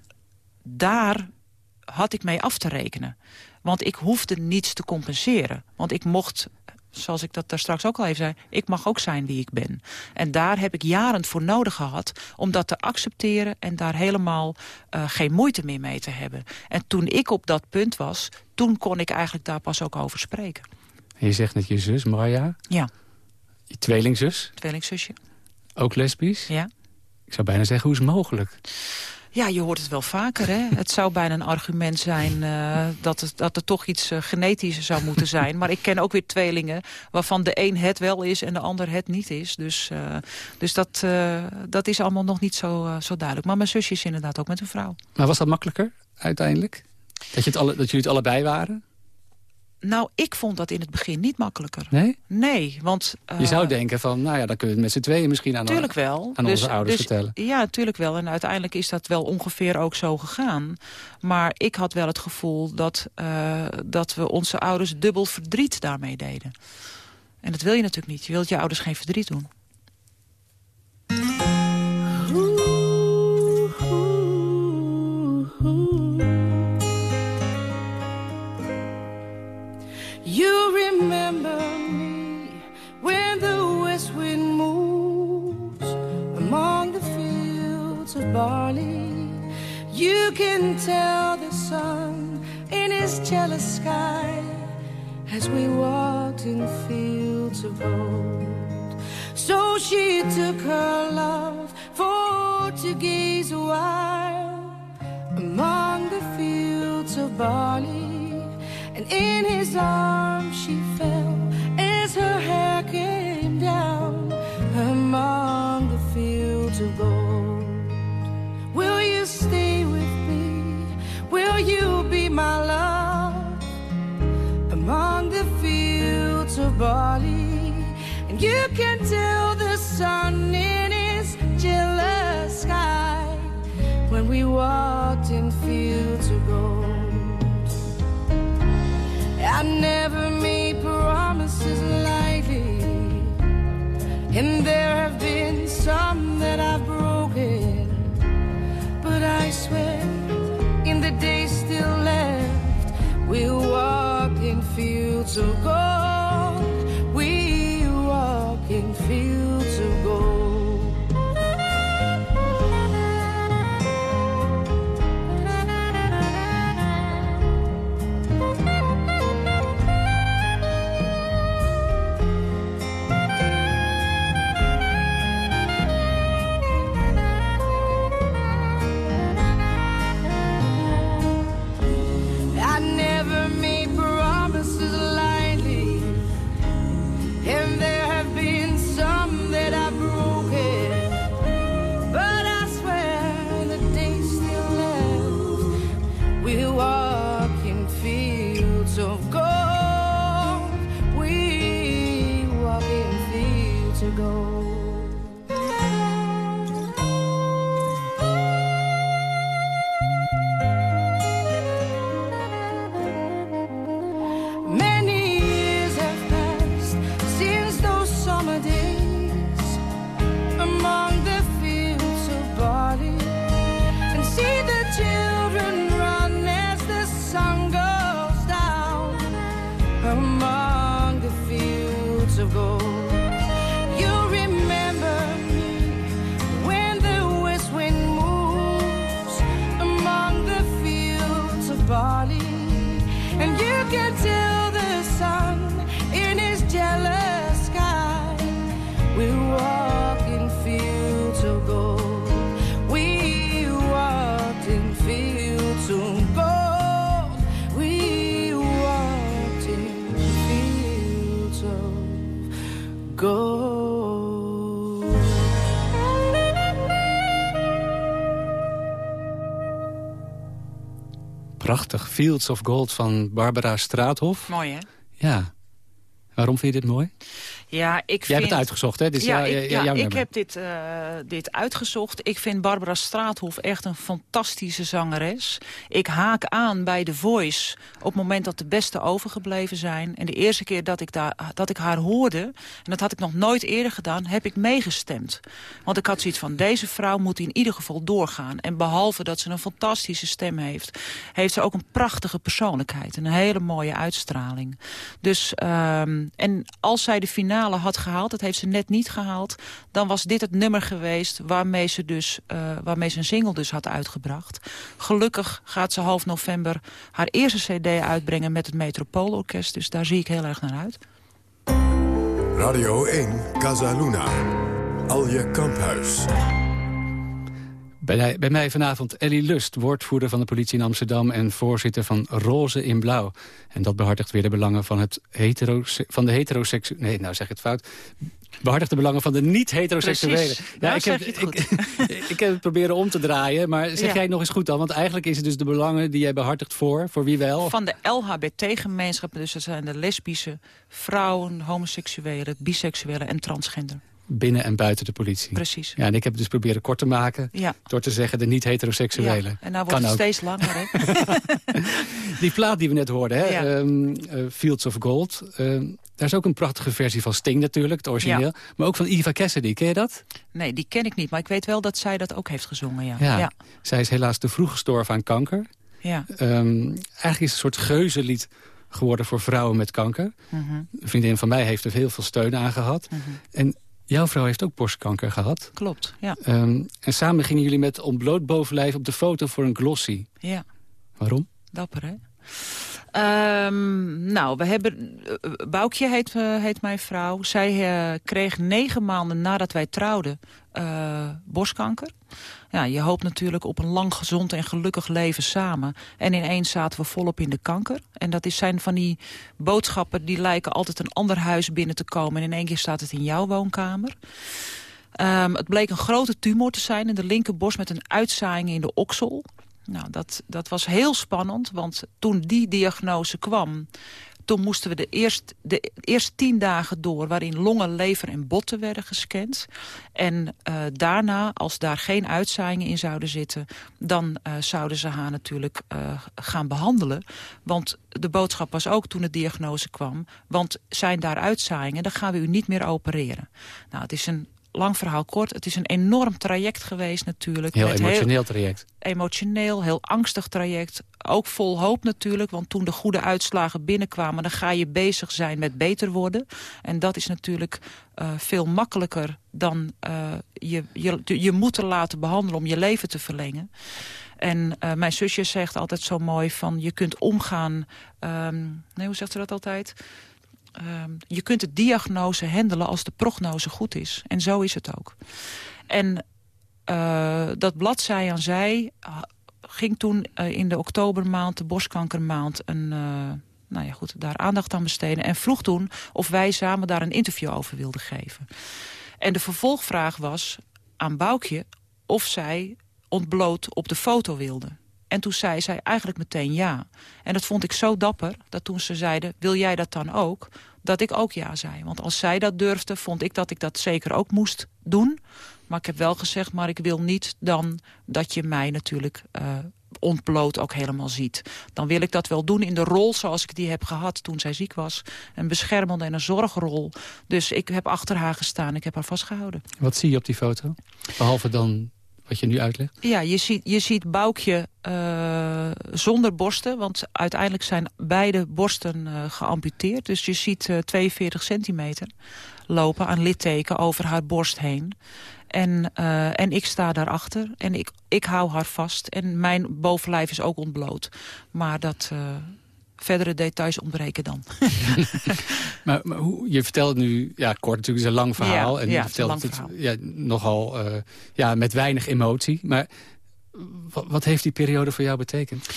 daar had ik mee af te rekenen. Want ik hoefde niets te compenseren. Want ik mocht zoals ik dat daar straks ook al even zei... ik mag ook zijn wie ik ben. En daar heb ik jaren voor nodig gehad om dat te accepteren... en daar helemaal uh, geen moeite meer mee te hebben. En toen ik op dat punt was, toen kon ik eigenlijk daar pas ook over spreken. En je zegt net je zus, Marja? Ja. Je tweelingzus? Tweelingzusje. Ook lesbisch? Ja. Ik zou bijna zeggen, hoe is het mogelijk? Ja, je hoort het wel vaker. Hè? Het zou bijna een argument zijn uh, dat, het, dat er toch iets uh, genetisch zou moeten zijn. Maar ik ken ook weer tweelingen waarvan de een het wel is en de ander het niet is. Dus, uh, dus dat, dat is allemaal nog niet zo, zo duidelijk. Maar mijn zusje is inderdaad ook met een vrouw. Maar was dat makkelijker uiteindelijk? Dat, je het alle, dat jullie het allebei waren? Nou, ik vond dat in het begin niet makkelijker. Nee? Nee, want... Uh, je zou denken van, nou ja, dan kunnen we het met z'n tweeën misschien aan, tuurlijk wel. aan dus, onze ouders dus, vertellen. Ja, tuurlijk wel. En uiteindelijk is dat wel ongeveer ook zo gegaan. Maar ik had wel het gevoel dat, uh, dat we onze ouders dubbel verdriet daarmee deden. En dat wil je natuurlijk niet. Je wilt je ouders geen verdriet doen. You can tell the sun in his jealous sky as we walked in fields of gold. So she took her love for to gaze a while among the fields of barley, and in his arms she you can tell the sun in his jealous sky. When we walked Fields of Gold van Barbara Straathof. Mooi, hè? Ja. Waarom vind je dit mooi? Ja, ik Jij vind... hebt het uitgezocht, hè? Dit ja, ik, ja, ik heb dit, eh, dit uitgezocht. Ik vind Barbara Straathof echt een fantastische zangeres. Ik haak aan bij The Voice op het moment dat de beste overgebleven zijn. En de eerste keer dat ik, daar, dat ik haar hoorde, en dat had ik nog nooit eerder gedaan, heb ik meegestemd. Want ik had zoiets van, deze vrouw moet in ieder geval doorgaan. En behalve dat ze een fantastische stem heeft, heeft ze ook een prachtige persoonlijkheid. Een hele mooie uitstraling. Dus, ehm, en als zij de finale had gehaald, dat heeft ze net niet gehaald... dan was dit het nummer geweest waarmee ze, dus, eh, waarmee ze een single dus had uitgebracht. Gelukkig gaat ze half november haar eerste cd uitbrengen met het Metropoolorkest. Dus daar zie ik heel erg naar uit. Radio 1, Casa Luna. Alje Kamphuis. Bij, bij mij vanavond Ellie Lust, woordvoerder van de politie in Amsterdam... en voorzitter van Roze in Blauw. En dat behartigt weer de belangen van, het hetero, van de heteroseksu... Nee, nou zeg ik het fout. Behartigt de belangen van de niet-heteroseksuelen. Precies. Nou, ik, heb. Ik, ik heb het proberen om te draaien, maar zeg Ja. jij het nog eens goed dan? Want eigenlijk is het dus de belangen die jij behartigt voor, voor wie wel? Van de LHBT-gemeenschap, dus dat zijn de lesbische, vrouwen, homoseksuelen, biseksuelen en transgender. Binnen en buiten de politie. Precies. Ja, en ik heb het dus proberen kort te maken... Ja. door te zeggen de niet-heteroseksuelen. Ja, en nou wordt Kan het ook. steeds langer, hè? <laughs> Die plaat die we net hoorden, hè? Ja. ehm, eh, Fields of Gold... ehm, daar is ook een prachtige versie van Sting natuurlijk, het origineel. Ja. Maar ook van Eva Cassidy, ken je dat? Nee, die ken ik niet, maar ik weet wel dat zij dat ook heeft gezongen, ja. Ja. ja. Zij is helaas te vroeg gestorven aan kanker. ja. Ehm, eigenlijk is het een soort geuzenlied geworden voor vrouwen met kanker. Mhm. Een vriendin van mij heeft er heel veel steun aan gehad. Mhm. En Jouw vrouw heeft ook borstkanker gehad. Klopt, ja. Ehm, en samen gingen jullie met ontbloot bovenlijf op de foto voor een glossy. Ja. Waarom? Dapper, hè? Ehm, nou, we hebben... Uh, Boukje heet, uh, heet mijn vrouw. Zij uh, kreeg negen maanden nadat wij trouwden borstkanker. Ja, je hoopt natuurlijk op een lang, gezond en gelukkig leven samen. En ineens zaten we volop in de kanker. En dat is zijn van die boodschappen die lijken altijd een ander huis binnen te komen. En in één keer staat het in jouw woonkamer. Um, het bleek een grote tumor te zijn in de linkerborst met een uitzaaiing in de oksel. Nou, dat, dat was heel spannend, want toen die diagnose kwam... toen moesten we de eerst, de eerst tien dagen door... waarin longen, lever en botten werden gescand. En uh, daarna, als daar geen uitzaaiingen in zouden zitten... dan uh, zouden ze haar natuurlijk uh, gaan behandelen. Want de boodschap was ook toen de diagnose kwam... want zijn daar uitzaaiingen, dan gaan we u niet meer opereren. Nou, het is een lang verhaal kort. Het is een enorm traject geweest natuurlijk. Heel emotioneel heel traject. Emotioneel, heel angstig traject. Ook vol hoop natuurlijk, want toen de goede uitslagen binnenkwamen... dan ga je bezig zijn met beter worden. En dat is natuurlijk uh, veel makkelijker dan uh, je, je, je moeten laten behandelen... om je leven te verlengen. En uh, mijn zusje zegt altijd zo mooi van... je kunt omgaan... Um, nee, hoe zegt ze dat altijd? Um, je kunt de diagnose handelen als de prognose goed is. En zo is het ook. En uh, dat blad zij aan zij ging toen uh, in de oktobermaand, de borstkankermaand... een, uh, nou ja, goed, daar aandacht aan besteden. En vroeg toen of wij samen daar een interview over wilden geven. En de vervolgvraag was aan Boukje of zij ontbloot op de foto wilde. En toen zei zij eigenlijk meteen ja. En dat vond ik zo dapper, dat toen ze zeiden... wil jij dat dan ook? Dat ik ook ja zei. Want als zij dat durfde, vond ik dat ik dat zeker ook moest doen. Maar ik heb wel gezegd, maar ik wil niet dan dat je mij natuurlijk... Uh, ontbloot ook helemaal ziet. Dan wil ik dat wel doen in de rol zoals ik die heb gehad toen zij ziek was. Een beschermende en een zorgrol. Dus ik heb achter haar gestaan, ik heb haar vastgehouden. Wat zie je op die foto? Behalve dan je nu uitlegt? Ja, je ziet, je ziet Boukje uh, zonder borsten. Want uiteindelijk zijn beide borsten uh, geamputeerd. Dus je ziet uh, 42 centimeter lopen aan litteken over haar borst heen. En, en ik sta daarachter en ik, ik hou haar vast. En mijn bovenlijf is ook ontbloot. Maar dat, verdere details ontbreken dan. <laughs> maar, maar hoe, je vertelt nu, ja kort natuurlijk, is een lang verhaal. Ja, en ja, je vertelt het, ja, nogal uh, ja, met weinig emotie. Maar wat heeft die periode voor jou betekend?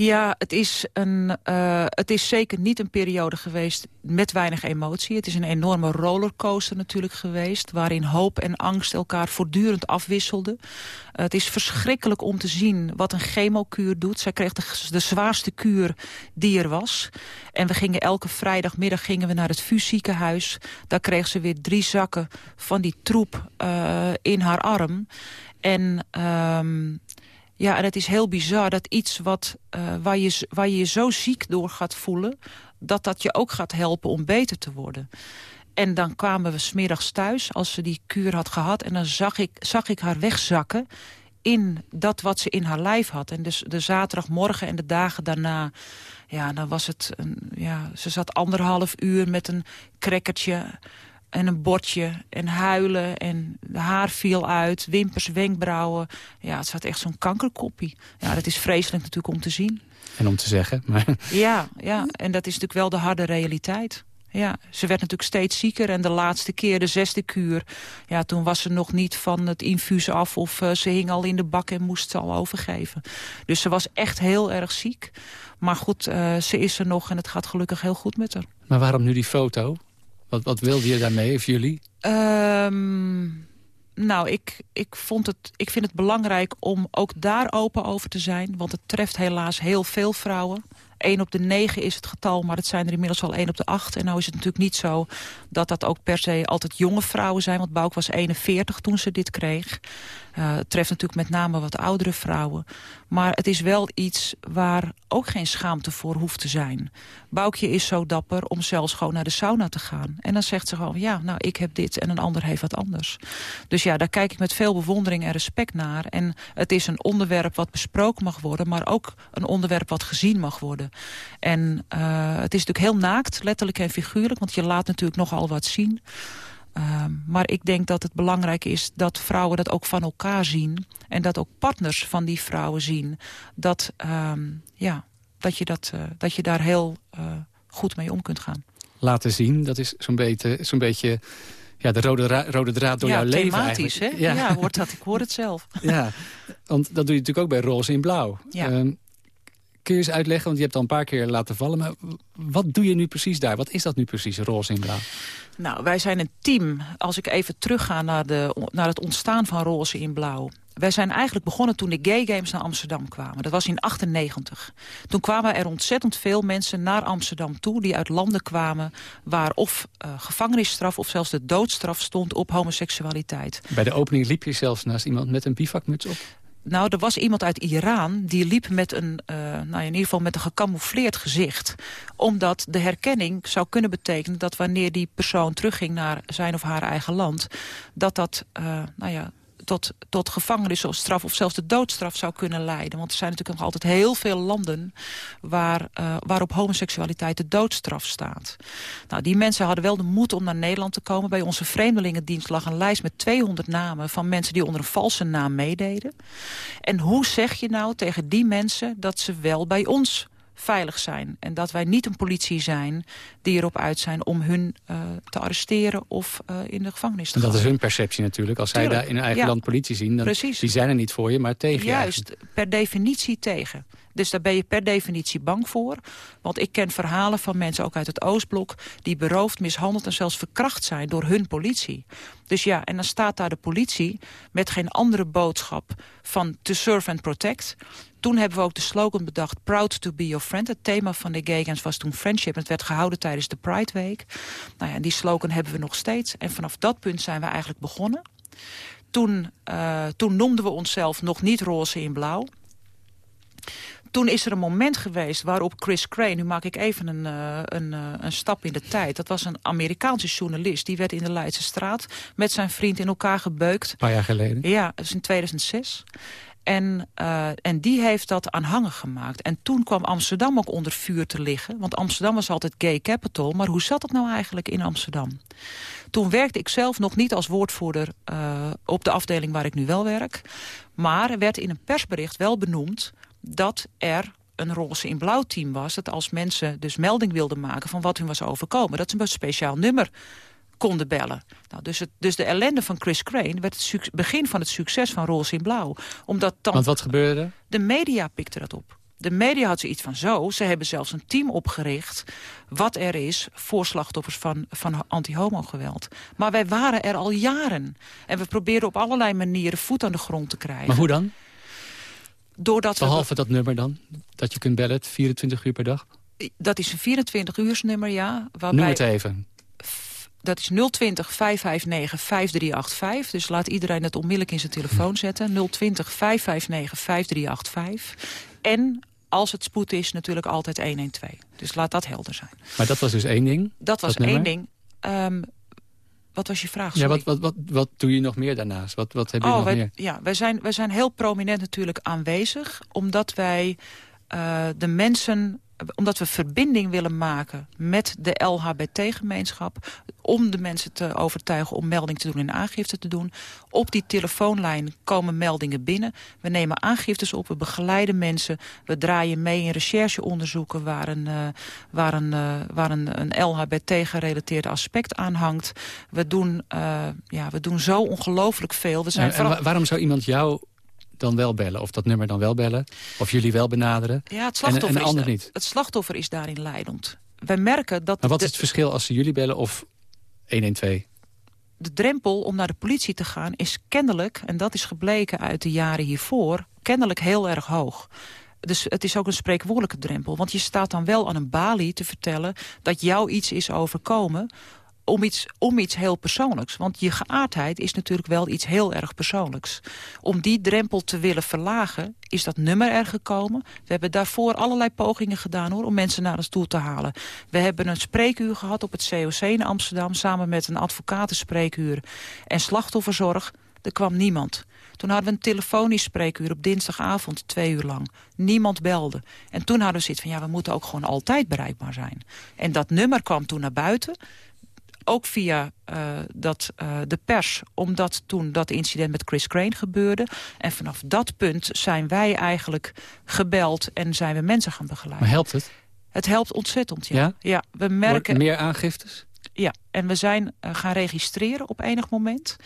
Ja, het is, een, uh, het is zeker niet een periode geweest met weinig emotie. Het is een enorme rollercoaster natuurlijk geweest... waarin hoop en angst elkaar voortdurend afwisselden. Uh, het is verschrikkelijk om te zien wat een chemokuur doet. Zij kreeg de, de, zwaarste kuur die er was. En we gingen elke vrijdagmiddag gingen we naar het VU ziekenhuis. Daar kreeg ze weer drie zakken van die troep uh, in haar arm. En... Um, ja, en het is heel bizar dat iets wat, uh, waar, je, waar je je zo ziek door gaat voelen... dat dat je ook gaat helpen om beter te worden. En dan kwamen we smiddags thuis als ze die kuur had gehad... en dan zag ik, zag ik haar wegzakken in dat wat ze in haar lijf had. En dus de zaterdagmorgen en de dagen daarna... ja, dan was het... Een, ja, ze zat anderhalf uur met een crackertje en een bordje en huilen en haar viel uit, wimpers, wenkbrauwen. Ja, het zat echt zo'n kankerkoppie. Ja, dat is vreselijk natuurlijk om te zien. En om te zeggen. Maar... Ja, ja, en dat is natuurlijk wel de harde realiteit. Ja, ze werd natuurlijk steeds zieker en de laatste keer, de zesde kuur... ja, toen was ze nog niet van het infuus af of uh, ze hing al in de bak en moest ze al overgeven. Dus ze was echt heel erg ziek. Maar goed, uh, ze is er nog en het gaat gelukkig heel goed met haar. Maar waarom nu die foto? Wat, wat wilde je daarmee, of jullie? Um, nou, ik, ik, vond het, ik vind het belangrijk om ook daar open over te zijn. Want het treft helaas heel veel vrouwen. 1 op de 9 is het getal, maar het zijn er inmiddels al 1 op de 8. En nou is het natuurlijk niet zo dat dat ook per se altijd jonge vrouwen zijn. Want Bouk was 41 toen ze dit kreeg. Uh, het treft natuurlijk met name wat oudere vrouwen. Maar het is wel iets waar ook geen schaamte voor hoeft te zijn. Boukje is zo dapper om zelfs gewoon naar de sauna te gaan. En dan zegt ze gewoon, ja, nou, ik heb dit en een ander heeft wat anders. Dus ja, daar kijk ik met veel bewondering en respect naar. En het is een onderwerp wat besproken mag worden... maar ook een onderwerp wat gezien mag worden. En uh, het is natuurlijk heel naakt, letterlijk en figuurlijk... want je laat natuurlijk nogal wat zien... Ehm, maar ik denk dat het belangrijk is dat vrouwen dat ook van elkaar zien. En dat ook partners van die vrouwen zien. Dat, ehm, ja, dat, je, dat, uh, dat je daar heel uh, goed mee om kunt gaan. Laten zien, dat is zo'n beetje, zo'n beetje ja, de rode, rode draad door ja, jouw leven thematisch, hè? Ja, ja hoort dat, ik hoor het zelf. <laughs> ja, want dat doe je natuurlijk ook bij roze in blauw. Ja. Um, kun je eens uitleggen, want je hebt al een paar keer laten vallen... maar wat doe je nu precies daar? Wat is dat nu precies, roze in blauw? Nou, wij zijn een team. Als ik even terugga naar, de, naar het ontstaan van roze in blauw... Wij zijn eigenlijk begonnen toen de Gay Games naar Amsterdam kwamen. Dat was in 98. Toen kwamen er ontzettend veel mensen naar Amsterdam toe... die uit landen kwamen waar of uh, gevangenisstraf... of zelfs de doodstraf stond op homoseksualiteit. Bij de opening liep je zelfs naast iemand met een bivakmuts op? Nou, er was iemand uit Iran die liep met een, uh, nou in ieder geval met een gecamoufleerd gezicht. Omdat de herkenning zou kunnen betekenen dat wanneer die persoon terugging naar zijn of haar eigen land, dat dat, uh, nou ja, tot, tot gevangenisstraf of zelfs de doodstraf zou kunnen leiden. Want er zijn natuurlijk nog altijd heel veel landen waar, uh, waarop homoseksualiteit de doodstraf staat. Nou, die mensen hadden wel de moed om naar Nederland te komen. Bij onze vreemdelingendienst lag een lijst met 200 namen van mensen die onder een valse naam meededen. En hoe zeg je nou tegen die mensen dat ze wel bij ons veilig zijn. En dat wij niet een politie zijn die erop uit zijn om hun uh, te arresteren of uh, in de gevangenis te gaan. Dat is hun perceptie natuurlijk. Als zij daar in hun eigen ja. land politie zien, dan Precies. die zijn er niet voor je, maar tegen Juist, je. per definitie tegen. Dus daar ben je per definitie bang voor. Want ik ken verhalen van mensen, ook uit het Oostblok... die beroofd, mishandeld en zelfs verkracht zijn door hun politie. Dus ja, en dan staat daar de politie met geen andere boodschap van to serve and protect... Toen hebben we ook de slogan bedacht, proud to be your friend. Het thema van de Gay Games was toen friendship. Het werd gehouden tijdens de Pride Week. Nou ja, en die slogan hebben we nog steeds. En vanaf dat punt zijn we eigenlijk begonnen. Toen, uh, toen noemden we onszelf nog niet roze in blauw. Toen is er een moment geweest waarop Chris Crane... nu maak ik even een, uh, een, uh, een stap in de tijd. Dat was een Amerikaanse journalist. Die werd in de Leidse straat met zijn vriend in elkaar gebeukt. Een paar jaar geleden? Ja, dat is in 2006. En, uh, en die heeft dat aanhangig gemaakt. En toen kwam Amsterdam ook onder vuur te liggen. Want Amsterdam was altijd gay capital. Maar hoe zat het nou eigenlijk in Amsterdam? Toen werkte ik zelf nog niet als woordvoerder uh, op de afdeling waar ik nu wel werk. Maar er werd in een persbericht wel benoemd dat er een roze in blauw team was. Dat als mensen dus melding wilden maken van wat hun was overkomen. Dat ze een speciaal nummer konden bellen. Nou, dus, het, dus de ellende van Chris Crane werd het begin van het succes van Roze in Blauw. Omdat dan, Want wat gebeurde? De media pikte dat op. De media had zoiets van zo. Ze hebben zelfs een team opgericht wat er is voor slachtoffers van, van anti-homo-geweld. Maar wij waren er al jaren. En we probeerden op allerlei manieren voet aan de grond te krijgen. Maar hoe dan? Doordat Behalve we, dat nummer dan? Dat je kunt bellen, 24 uur per dag? Dat is een 24-uursnummer, ja. Waarbij... Noem het even. Dat is 020 559 5385. Dus laat iedereen het onmiddellijk in zijn telefoon zetten. 020 559 5385. En als het spoed is, natuurlijk altijd 112. Dus laat dat helder zijn. Maar dat was dus één ding? Dat was dat één ding. Um, wat was je vraag? Ja, wat, wat, wat, wat doe je nog meer daarnaast? Wat, wat heb je oh, nog wij, meer? Ja, wij zijn, wij zijn heel prominent natuurlijk aanwezig. Omdat wij uh, de mensen omdat we verbinding willen maken met de LHBT-gemeenschap... om de mensen te overtuigen om melding te doen en aangifte te doen. Op die telefoonlijn komen meldingen binnen. We nemen aangiftes op, we begeleiden mensen. We draaien mee in rechercheonderzoeken waar een, uh, waar een, uh, waar een, een LHBT-gerelateerd aspect aan hangt. We doen, uh, ja, we doen zo ongelooflijk veel. We zijn en waarom zou iemand jou dan wel bellen? Of dat nummer dan wel bellen? Of jullie wel benaderen? Ja, het slachtoffer, en, en de ander is, niet. het slachtoffer is daarin leidend. Wij merken dat... Maar wat de, is het verschil als ze jullie bellen of 112? De drempel om naar de politie te gaan is kennelijk... en dat is gebleken uit de jaren hiervoor... kennelijk heel erg hoog. Dus het is ook een spreekwoordelijke drempel. Want je staat dan wel aan een balie te vertellen... dat jou iets is overkomen om iets, om iets heel persoonlijks. Want je geaardheid is natuurlijk wel iets heel erg persoonlijks. Om die drempel te willen verlagen, is dat nummer er gekomen. We hebben daarvoor allerlei pogingen gedaan hoor, om mensen naar ons toe te halen. We hebben een spreekuur gehad op het COC in Amsterdam... samen met een advocatenspreekuur en slachtofferzorg. Er kwam niemand. Toen hadden we een telefonisch spreekuur op dinsdagavond, twee uur lang. Niemand belde. En toen hadden we zoiets van, ja, we moeten ook gewoon altijd bereikbaar zijn. En dat nummer kwam toen naar buiten ook via uh, dat, uh, de pers, omdat toen dat incident met Chris Crane gebeurde. En vanaf dat punt zijn wij eigenlijk gebeld en zijn we mensen gaan begeleiden. Maar helpt het? Het helpt ontzettend, ja. ja? ja we merken... Meer aangiftes? Ja, en we zijn uh, gaan registreren op enig moment.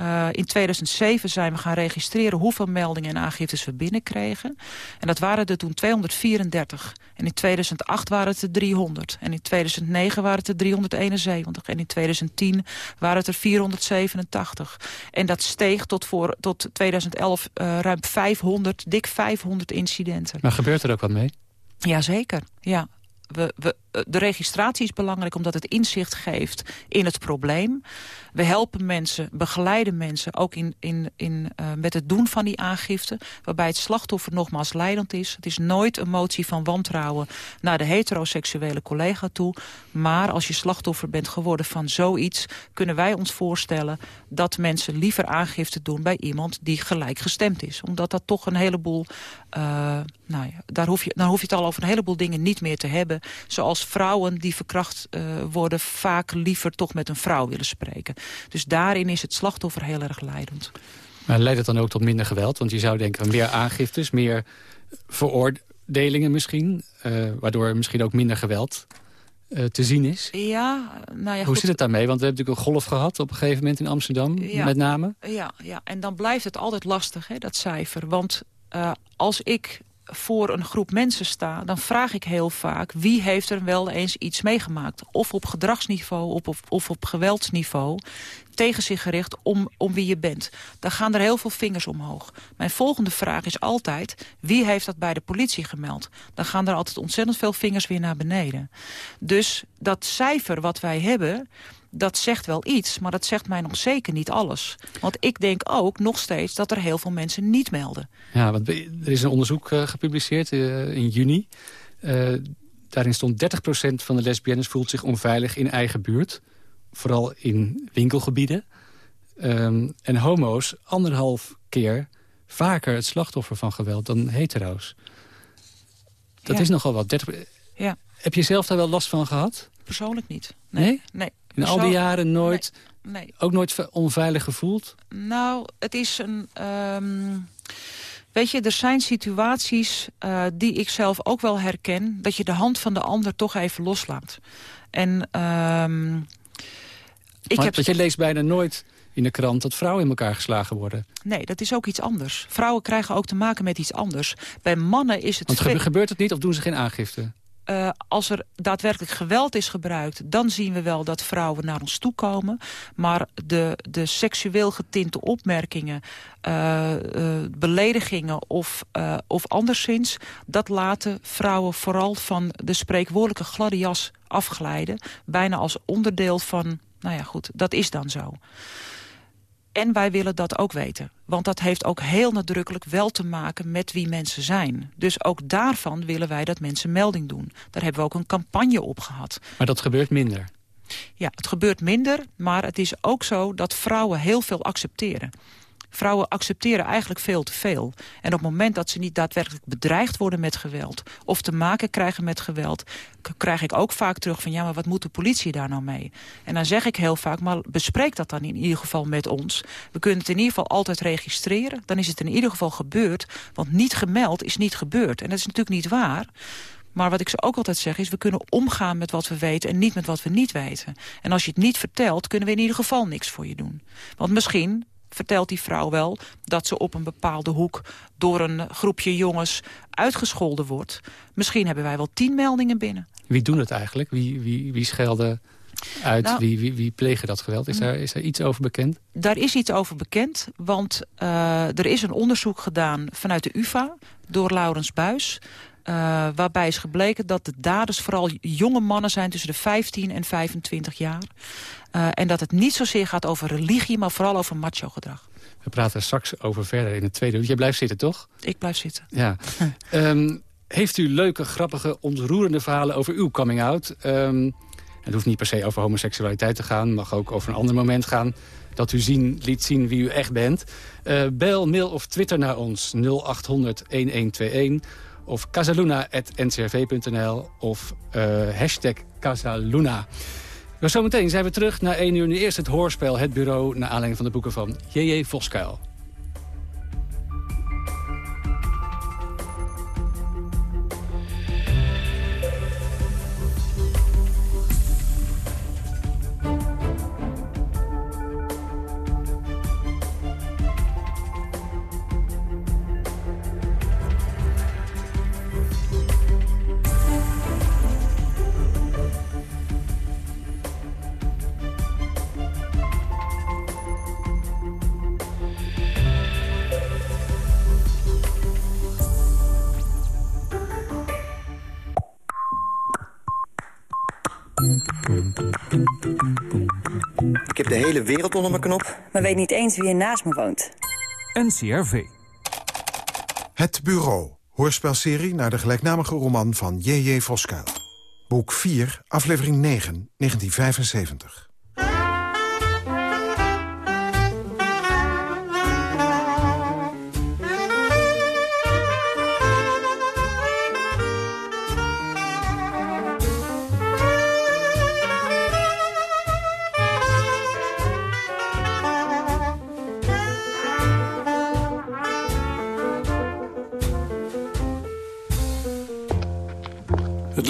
Uh, in 2007 zijn we gaan registreren hoeveel meldingen en aangiftes we binnenkregen. En dat waren er toen 234. En in 2008 waren het er 300. En in 2009 waren het er 371. En in 2010 waren het er 487. En dat steeg tot, voor, tot 2011 uh, ruim 500, dik 500 incidenten. Maar gebeurt er ook wat mee? Jazeker, ja. We, we, de registratie is belangrijk omdat het inzicht geeft in het probleem. We helpen mensen, begeleiden mensen ook in, in, in, uh, met het doen van die aangifte. Waarbij het slachtoffer nogmaals leidend is. Het is nooit een motie van wantrouwen naar de heteroseksuele collega toe. Maar als je slachtoffer bent geworden van zoiets... kunnen wij ons voorstellen dat mensen liever aangifte doen... bij iemand die gelijkgestemd is. Omdat dat toch een heleboel... Uh, nou ja, daar hoef je, dan hoef je het al over een heleboel dingen niet meer te hebben. Zoals vrouwen die verkracht uh, worden vaak liever toch met een vrouw willen spreken. Dus daarin is het slachtoffer heel erg leidend. Maar leidt het dan ook tot minder geweld? Want je zou denken meer aangiftes, meer veroordelingen misschien... Uh, waardoor misschien ook minder geweld uh, te zien is? Ja, nou ja, Hoe zit het daarmee? Want we hebben natuurlijk een golf gehad op een gegeven moment in Amsterdam, ja, met name. Ja, ja, en dan blijft het altijd lastig, hè, dat cijfer. Want uh, als ik voor een groep mensen sta... dan vraag ik heel vaak wie heeft er wel eens iets meegemaakt. Of op gedragsniveau of, of, of op geweldsniveau tegen zich gericht om, om wie je bent. Dan gaan er heel veel vingers omhoog. Mijn volgende vraag is altijd, wie heeft dat bij de politie gemeld? Dan gaan er altijd ontzettend veel vingers weer naar beneden. Dus dat cijfer wat wij hebben dat zegt wel iets, maar dat zegt mij nog zeker niet alles. Want ik denk ook nog steeds dat er heel veel mensen niet melden. Ja, want er is een onderzoek uh, gepubliceerd uh, in juni. Uh, daarin stond 30% van de lesbiennes voelt zich onveilig in eigen buurt. Vooral in winkelgebieden. Um, en homo's anderhalf keer vaker het slachtoffer van geweld dan hetero's. Dat Ja. is nogal wat. 30... Ja. Heb je zelf daar wel last van gehad? Persoonlijk niet. Nee? Nee. In al die jaren nooit, Nee. ook nooit ve- onveilig gevoeld? Nou, het is een... ehm, weet je, er zijn situaties eh, die ik zelf ook wel herken... dat je de hand van de ander toch even loslaat. En ehm, ik Maar, heb... Want je leest bijna nooit in de krant dat vrouwen in elkaar geslagen worden. Nee, dat is ook iets anders. Vrouwen krijgen ook te maken met iets anders. Bij mannen is het... Want gebeurt het niet of doen ze geen aangifte? Eh, als er daadwerkelijk geweld is gebruikt... dan zien we wel dat vrouwen naar ons toe komen. Maar de, de seksueel getinte opmerkingen... eh, eh, beledigingen of, of anderszins... dat laten vrouwen vooral van de spreekwoordelijke gladde jas afglijden. Bijna als onderdeel van... Nou ja, goed, dat is dan zo. En wij willen dat ook weten. Want dat heeft ook heel nadrukkelijk wel te maken met wie mensen zijn. Dus ook daarvan willen wij dat mensen melding doen. Daar hebben we ook een campagne op gehad. Maar dat gebeurt minder. Ja, het gebeurt minder, maar het is ook zo dat vrouwen heel veel accepteren. Vrouwen accepteren eigenlijk veel te veel. En op het moment dat ze niet daadwerkelijk bedreigd worden met geweld... of te maken krijgen met geweld... krijg ik ook vaak terug van... ja, maar wat moet de politie daar nou mee? En dan zeg ik heel vaak, maar bespreek dat dan in ieder geval met ons. We kunnen het in ieder geval altijd registreren. Dan is het in ieder geval gebeurd. Want niet gemeld is niet gebeurd. En dat is natuurlijk niet waar... Maar wat ik ze ook altijd zeg is, we kunnen omgaan met wat we weten... en niet met wat we niet weten. En als je het niet vertelt, kunnen we in ieder geval niks voor je doen. Want misschien vertelt die vrouw wel dat ze op een bepaalde hoek... door een groepje jongens uitgescholden wordt. Misschien hebben wij wel tien meldingen binnen. Wie doen het eigenlijk? Wie, wie, wie schelden uit? Nou- wie, wie, wie plegen dat geweld? Is daar, is daar iets over bekend? Daar is iets over bekend, want uh, er is een onderzoek gedaan vanuit de UvA... door Laurens Buis, uh, waarbij is gebleken dat de daders vooral jonge mannen zijn... tussen de 15 en 25 jaar. Uh, en dat het niet zozeer gaat over religie, maar vooral over macho-gedrag. We praten straks over verder in het tweede uur. Jij blijft zitten, toch? Ik blijf zitten. Ja. um, <laughs> heeft u leuke, grappige, ontroerende verhalen over uw coming-out? Um, het hoeft niet per se over homoseksualiteit te gaan. mag ook over een ander moment gaan. Dat u zien, liet zien wie u echt bent. Uh, bel, mail of twitter naar ons 0800 1121 of casaluna.ncrv.nl of uh, hashtag Casaluna. Nou, zometeen zijn we terug naar 1 uur. Nu eerst het hoorspel Het Bureau... naar aanleiding van de boeken van J.J. Voskuil. Hele wereld onder mijn knop. Maar weet niet eens wie er naast me woont. NCRV. Het Bureau. Hoorspelserie naar de gelijknamige roman van J.J. Voskuil. Boek 4, aflevering 9, 1975.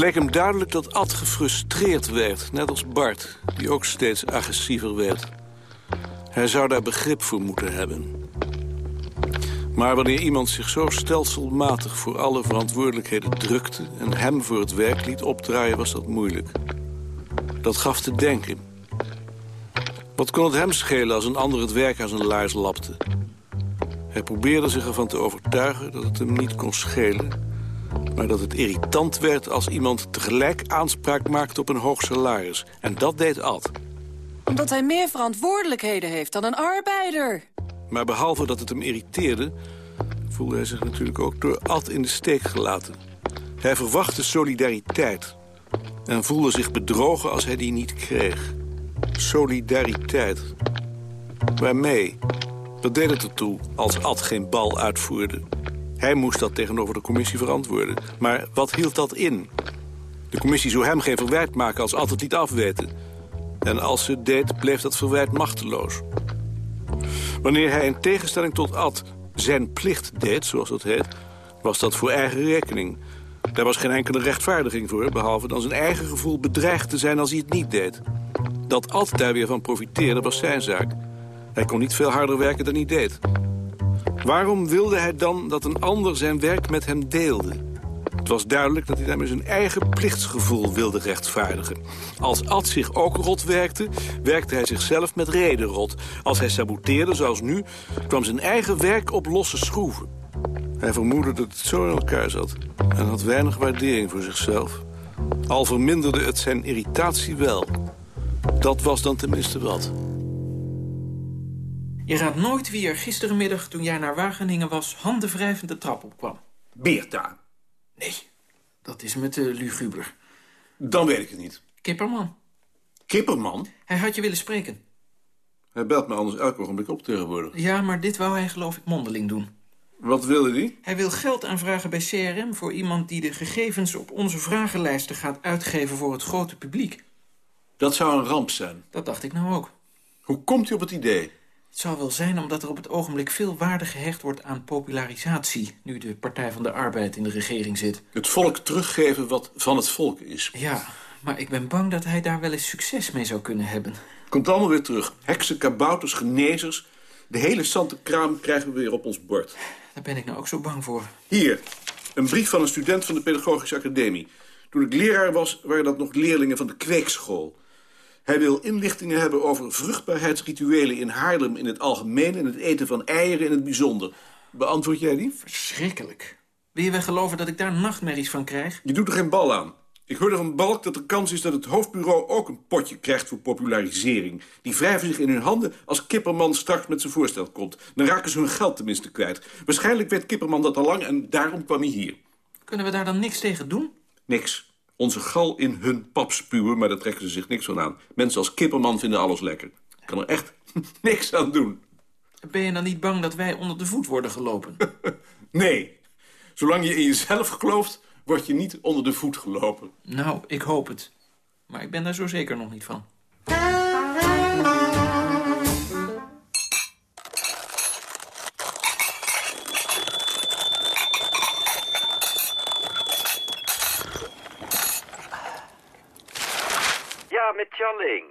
Leek hem duidelijk dat Ad gefrustreerd werd, net als Bart... die ook steeds agressiever werd. Hij zou daar begrip voor moeten hebben. Maar wanneer iemand zich zo stelselmatig voor alle verantwoordelijkheden drukte... en hem voor het werk liet opdraaien, was dat moeilijk. Dat gaf te denken. Wat kon het hem schelen als een ander het werk aan zijn laars lapte? Hij probeerde zich ervan te overtuigen dat het hem niet kon schelen maar dat het irritant werd als iemand tegelijk aanspraak maakte op een hoog salaris. En dat deed Ad. Omdat hij meer verantwoordelijkheden heeft dan een arbeider. Maar behalve dat het hem irriteerde... voelde hij zich natuurlijk ook door Ad in de steek gelaten. Hij verwachtte solidariteit. En voelde zich bedrogen als hij die niet kreeg. Solidariteit. Waarmee? Wat deed het ertoe als Ad geen bal uitvoerde? Hij moest dat tegenover de commissie verantwoorden. Maar wat hield dat in? De commissie zou hem geen verwijt maken als altijd niet afweten. En als ze deed, bleef dat verwijt machteloos. Wanneer hij in tegenstelling tot Ad zijn plicht deed, zoals dat heet... was dat voor eigen rekening. Daar was geen enkele rechtvaardiging voor... behalve dan zijn eigen gevoel bedreigd te zijn als hij het niet deed. Dat Ad daar weer van profiteerde, was zijn zaak. Hij kon niet veel harder werken dan hij deed. Waarom wilde hij dan dat een ander zijn werk met hem deelde? Het was duidelijk dat hij daarmee zijn eigen plichtsgevoel wilde rechtvaardigen. Als Ad zich ook rot werkte, werkte hij zichzelf met reden rot. Als hij saboteerde, zoals nu, kwam zijn eigen werk op losse schroeven. Hij vermoedde dat het zo in elkaar zat en had weinig waardering voor zichzelf. Al verminderde het zijn irritatie wel. Dat was dan tenminste wat. Je raadt nooit wie er gisterenmiddag, toen jij naar Wageningen was... handenwrijvend de trap opkwam. Beerta. Nee, dat is met de luguber. Dan weet ik het niet. Kipperman. Kipperman? Hij had je willen spreken. Hij belt me anders elk ogenblik op tegenwoordig. Ja, maar dit wou hij geloof ik mondeling doen. Wat wilde hij? Hij wil geld aanvragen bij CRM voor iemand die de gegevens op onze vragenlijsten gaat uitgeven voor het grote publiek. Dat zou een ramp zijn. Dat dacht ik nou ook. Hoe komt hij op het idee? Het zou wel zijn omdat er op het ogenblik veel waarde gehecht wordt aan popularisatie... nu de Partij van de Arbeid in de regering zit. Het volk teruggeven wat van het volk is. Ja, maar ik ben bang dat hij daar wel eens succes mee zou kunnen hebben. Komt allemaal weer terug. Heksen, kabouters, genezers. De hele kraam krijgen we weer op ons bord. Daar ben ik nou ook zo bang voor. Hier, een brief van een student van de Pedagogische Academie. Toen ik leraar was, waren dat nog leerlingen van de kweekschool. Hij wil inlichtingen hebben over vruchtbaarheidsrituelen in Haarlem in het algemeen... en het eten van eieren in het bijzonder. Beantwoord jij die? Verschrikkelijk. Wil je wel geloven dat ik daar nachtmerries van krijg? Je doet er geen bal aan. Ik hoorde van Balk dat er kans is dat het hoofdbureau ook een potje krijgt voor popularisering. Die wrijven zich in hun handen als Kipperman straks met zijn voorstel komt. Dan raken ze hun geld tenminste kwijt. Waarschijnlijk weet Kipperman dat al lang en daarom kwam hij hier. Kunnen we daar dan niks tegen doen? Niks onze gal in hun pap spuwen, maar daar trekken ze zich niks van aan. Mensen als Kipperman vinden alles lekker. Ik kan er echt <laughs> niks aan doen. Ben je dan niet bang dat wij onder de voet worden gelopen? <laughs> nee. Zolang je in jezelf gelooft, word je niet onder de voet gelopen. Nou, ik hoop het. Maar ik ben daar zo zeker nog niet van. Ja, met Tjalling.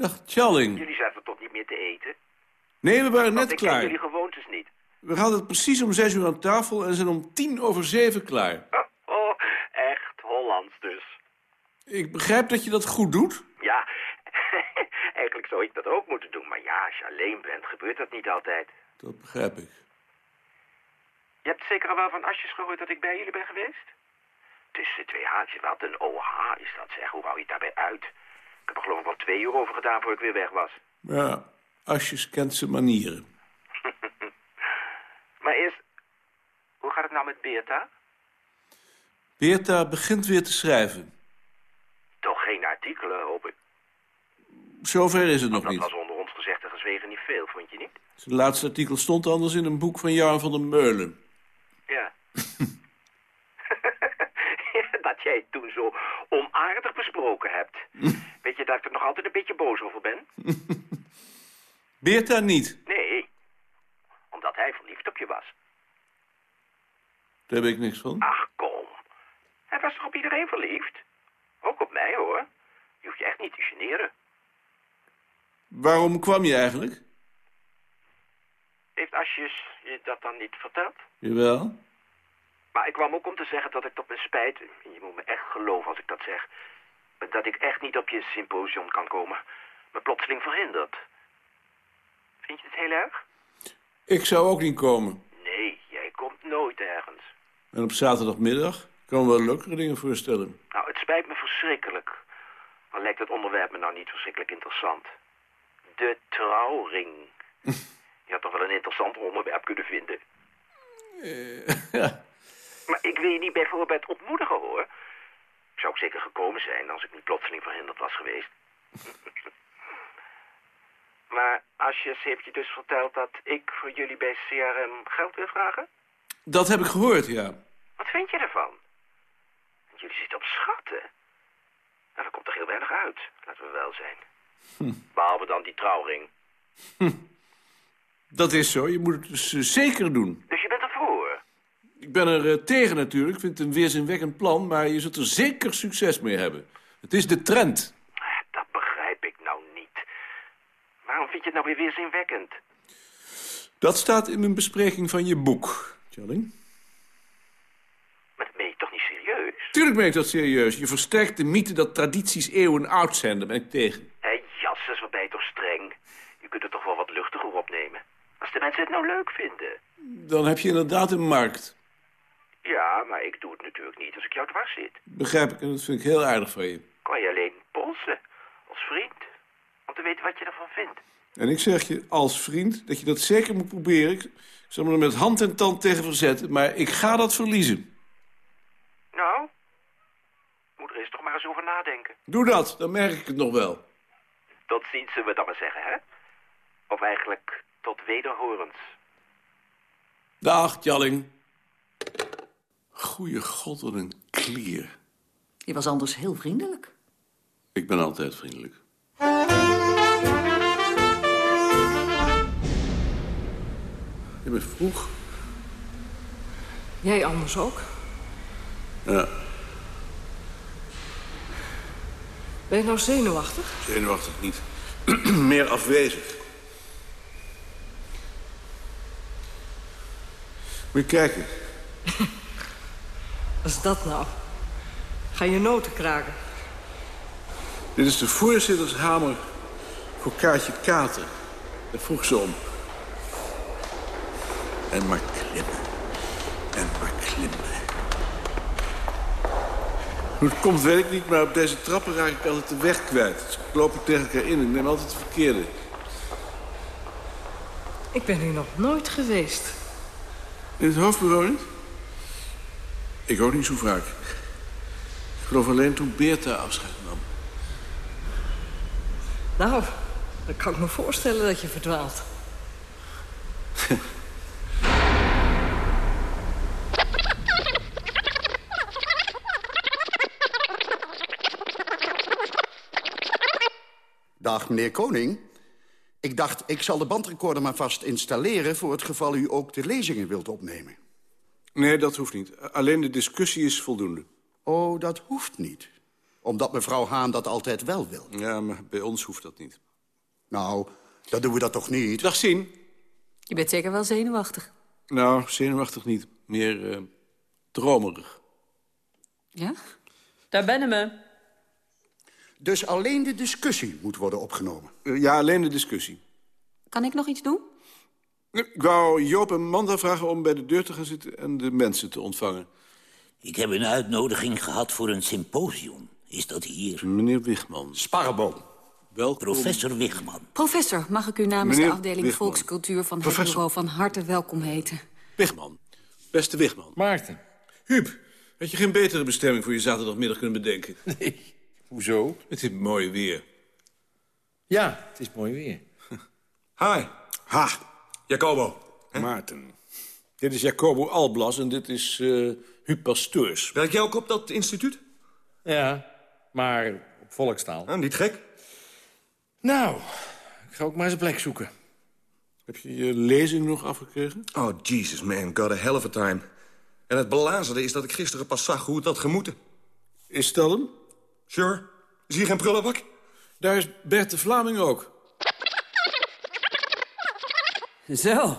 Dag, Tjalling. Jullie zaten toch niet meer te eten? Nee, we waren Want net ik ken klaar. jullie gewoontes niet. We hadden precies om zes uur aan tafel en zijn om tien over zeven klaar. <laughs> Oh, echt Hollands dus. Ik begrijp dat je dat goed doet. Ja, <laughs> eigenlijk zou ik dat ook moeten doen. Maar ja, als je alleen bent, gebeurt dat niet altijd. Dat begrijp ik. Je hebt zeker al wel van Asjes gehoord dat ik bij jullie ben geweest? Tussen twee haakjes, wat een OH is dat zeg. Hoe hou je het daarbij uit? Ik heb er geloof ik wel twee uur over gedaan voor ik weer weg was. Ja, Asjes kent zijn manieren. <laughs> Maar eerst, hoe gaat het nou met Beerta? Beerta begint weer te schrijven. Toch geen artikelen, hoop ik. Zover is het nog Dat niet. was onder ons gezegd en gezwegen niet veel, vond je niet? Zijn laatste artikel stond anders in een boek van Jan van der Meulen. Ja. <laughs> toen zo onaardig besproken hebt. <laughs> Weet je dat ik er nog altijd een beetje boos over ben? <laughs> Beerta niet. Nee, omdat hij verliefd op je was. Daar heb ik niks van. Ach, kom. Hij was toch op iedereen verliefd? Ook op mij, hoor. Je hoeft je echt niet te generen. Waarom kwam je eigenlijk? Heeft Asjes je dat dan niet verteld? Jawel. Maar ik kwam ook om te zeggen dat ik tot mijn spijt... je moet me echt geloven als ik dat zeg... dat ik echt niet op je symposium kan komen. Me plotseling verhinderd. Vind je het heel erg? Ik zou ook niet komen. Nee, jij komt nooit ergens. En op zaterdagmiddag kan me wel leukere dingen voorstellen. Nou, het spijt me verschrikkelijk. Maar lijkt het onderwerp me nou niet verschrikkelijk interessant. De trouwring. <laughs> Je had toch wel een interessant onderwerp kunnen vinden. <laughs> Maar ik wil je niet bijvoorbeeld ontmoedigen, hoor. Ik zou ook zeker gekomen zijn als ik niet plotseling verhinderd was geweest. <laughs> maar Asjes heeft je dus verteld dat ik voor jullie bij CRM geld wil vragen? Dat heb ik gehoord, ja. Wat vind je ervan? Jullie zitten op schatten. Nou, er komt toch heel weinig uit, laten we wel zijn. Hm. Behalve dan die trouwring. Dat is zo. Je moet het dus eh, zeker doen. Dus je bent ervoor? Ik ben er eh, tegen natuurlijk. Ik vind het een weerzinwekkend plan, maar je zult er zeker succes mee hebben. Het is de trend. Dat begrijp ik nou niet. Waarom vind je het nou weer weerzinwekkend? Dat staat in mijn bespreking van je boek, Tjalling. Maar dat meen je toch niet serieus? Tuurlijk meen ik dat serieus. Je versterkt de mythe dat tradities eeuwen oud zijn. Daar ben ik tegen. Hé, jasses, wat ben je toch streng? Je kunt het toch wel wat luchtiger opnemen? Als de mensen het nou leuk vinden. Dan heb je inderdaad een markt. Ja, maar ik doe het natuurlijk niet als ik jou dwars zit. Begrijp ik, en dat vind ik heel aardig van je. Kan je alleen polsen, als vriend. Om te weten wat je ervan vindt. En ik zeg je als vriend dat je dat zeker moet proberen. Ik zal me er met hand en tand tegen verzetten, maar ik ga dat verliezen. Nou, moet er eens toch maar eens over nadenken. Doe dat, dan merk ik het nog wel. Tot ziens, zullen we dan maar zeggen, hè? Of eigenlijk tot wederhorens. Dag, Tjalling. Goeie god, wat een klier. Je was anders heel vriendelijk. Ik ben altijd vriendelijk. Je bent vroeg. Jij anders ook. Ja, Ben je nou zenuwachtig? zenuwachtig niet. <clears throat> Meer afwezig. Moet je kijken. <laughs> Wat is dat nou? Ga je noten kraken? Dit is de voorzittershamer voor Kaartje Kater. Daar vroeg ze om. En maar klimmen. En maar klimmen. Hoe het komt, weet ik niet, maar op deze trappen raak ik altijd de weg kwijt. Ze lopen tegen elkaar in. Ik neem altijd de verkeerde. Ik ben hier nog nooit geweest. In het hoofdbureau niet? Ik ook niet zo vaak. Ik geloof alleen toen Beerta afscheid nam. Nou, dan kan ik me voorstellen dat je verdwaalt. Dag, meneer Koning. Ik dacht, ik zal de bandrecorder maar vast installeren... voor het geval u ook de lezingen wilt opnemen. Nee, dat hoeft niet. Alleen de discussie is voldoende. Oh, dat hoeft niet. Omdat mevrouw Haan dat altijd wel wil. Ja, maar bij ons hoeft dat niet. Nou, dan doen we dat toch niet? Dag, Sien. Je bent zeker wel zenuwachtig. Nou, zenuwachtig niet. Meer uh, dromerig. Ja? Daar ben me. Dus alleen de discussie moet worden opgenomen? Uh, ja, alleen de discussie. Kan ik nog iets doen? Ik wou Joop en Manda vragen om bij de deur te gaan zitten... en de mensen te ontvangen. Ik heb een uitnodiging gehad voor een symposium. Is dat hier? Meneer Wigman. Sparreboom. Welkom. Professor Wigman. Professor, mag ik u namens Meneer de afdeling Wigman. Volkscultuur... van Professor. het bureau van harte welkom heten? Wigman. Beste Wigman. Maarten. Huub, had je geen betere bestemming voor je zaterdagmiddag kunnen bedenken? <laughs> Nee, hoezo? Het is mooi weer. Ja, het is mooi weer. Hi. Ha. Jacobo. Maarten. Dit is Jacobo Alblas en dit is uh, Huub Pasteurs. Werk jij ook op dat instituut? Ja, maar op volkstaal. Ah, niet gek. Nou, ik ga ook maar eens een plek zoeken. Heb je je lezing nog afgekregen? Oh, Jesus, man. Got a hell of a time. En het belazerde is dat ik gisteren pas zag hoe het had gemoeten. Is dat hem? Sure. Zie je geen prullenbak? Daar is Bert de Vlaming ook. Zo.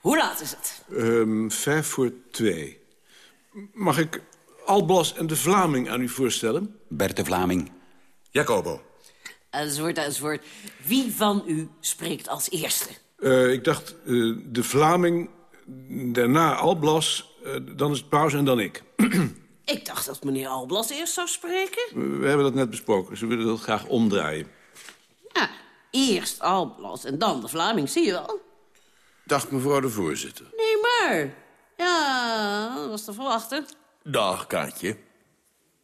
Hoe laat is het? Um, vijf voor twee. Mag ik Alblas en de Vlaming aan u voorstellen? Bert de Vlaming. Jacobo. Enzovoort, enzovoort. Wie van u spreekt als eerste? Uh, ik dacht uh, de Vlaming, daarna Alblas, uh, dan is het pauze en dan ik. <clears throat> ik dacht dat meneer Alblas eerst zou spreken. We hebben dat net besproken. Ze willen dat graag omdraaien. Ja, eerst Alblas en dan de Vlaming, zie je wel. Dag, mevrouw de voorzitter. Nee, maar. Ja, dat was te verwachten. Dag, Kaatje.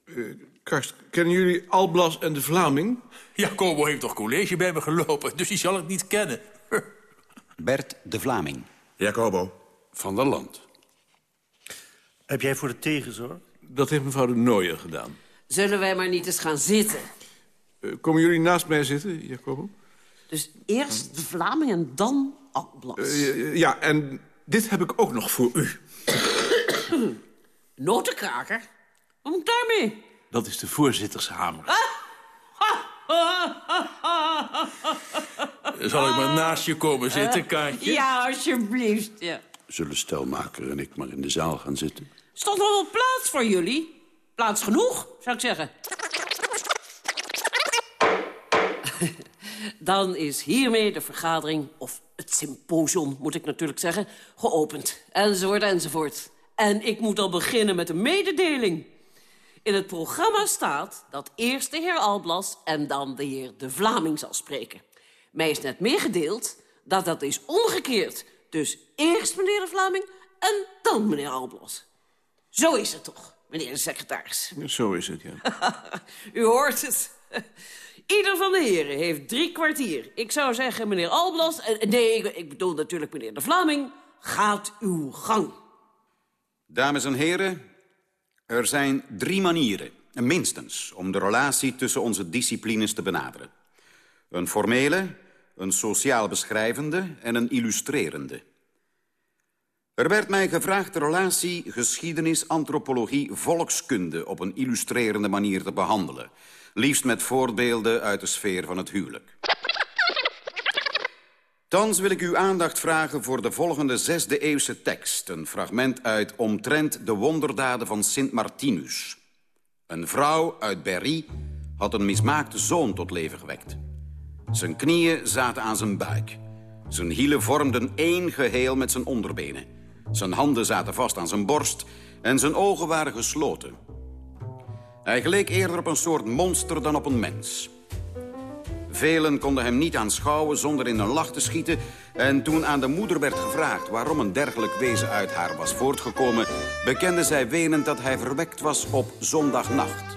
Uh, Karst, kennen jullie Alblas en de Vlaming? Jacobo heeft toch college bij me gelopen, dus die zal ik niet kennen. <laughs> Bert de Vlaming. Jacobo. Van der Land. Heb jij voor de thee gezorgd? Dat heeft mevrouw de Nooier gedaan. Zullen wij maar niet eens gaan zitten? Uh, komen jullie naast mij zitten, Jacobo? Dus eerst de Vlaming en dan Uh, ja, en dit heb ik ook nog voor u. <coughs> Notenkraker? Wat moet daarmee? Dat is de voorzittershamer. Zal ik maar naast je komen zitten, Kaatje? Ja, alsjeblieft. Ja. Zullen Stelmaker en ik maar in de zaal gaan zitten? Stond er wel plaats voor jullie? Plaats genoeg, zou ik zeggen. <laughs> Dan is hiermee de vergadering, of het symposium moet ik natuurlijk zeggen, geopend. Enzovoort, enzovoort. En ik moet al beginnen met een mededeling. In het programma staat dat eerst de heer Alblas en dan de heer De Vlaming zal spreken. Mij is net meegedeeld dat dat is omgekeerd. Dus eerst meneer De Vlaming en dan meneer Alblas. Zo is het toch, meneer de secretaris? Zo is het, ja. <laughs> U hoort het. Ieder van de heren heeft drie kwartier. Ik zou zeggen, meneer Alblas... Eh, nee, ik, bedoel natuurlijk meneer De Vlaming... gaat uw gang. Dames en heren, er zijn drie manieren, minstens, om de relatie tussen onze disciplines te benaderen. Een formele, een sociaal beschrijvende en een illustrerende. Er werd mij gevraagd de relatie geschiedenis, antropologie, volkskunde op een illustrerende manier te behandelen. Liefst met voorbeelden uit de sfeer van het huwelijk. Thans wil ik uw aandacht vragen voor de volgende zesde eeuwse tekst. Een fragment uit Omtrent de wonderdaden van Sint Martinus. Een vrouw uit Berry had een mismaakte zoon tot leven gewekt. Zijn knieën zaten aan zijn buik. Zijn hielen vormden één geheel met zijn onderbenen. Zijn handen zaten vast aan zijn borst en zijn ogen waren gesloten. Hij geleek eerder op een soort monster dan op een mens. Velen konden hem niet aanschouwen zonder in een lach te schieten... en toen aan de moeder werd gevraagd waarom een dergelijk wezen uit haar was voortgekomen... bekende zij wenend dat hij verwekt was op zondagnacht.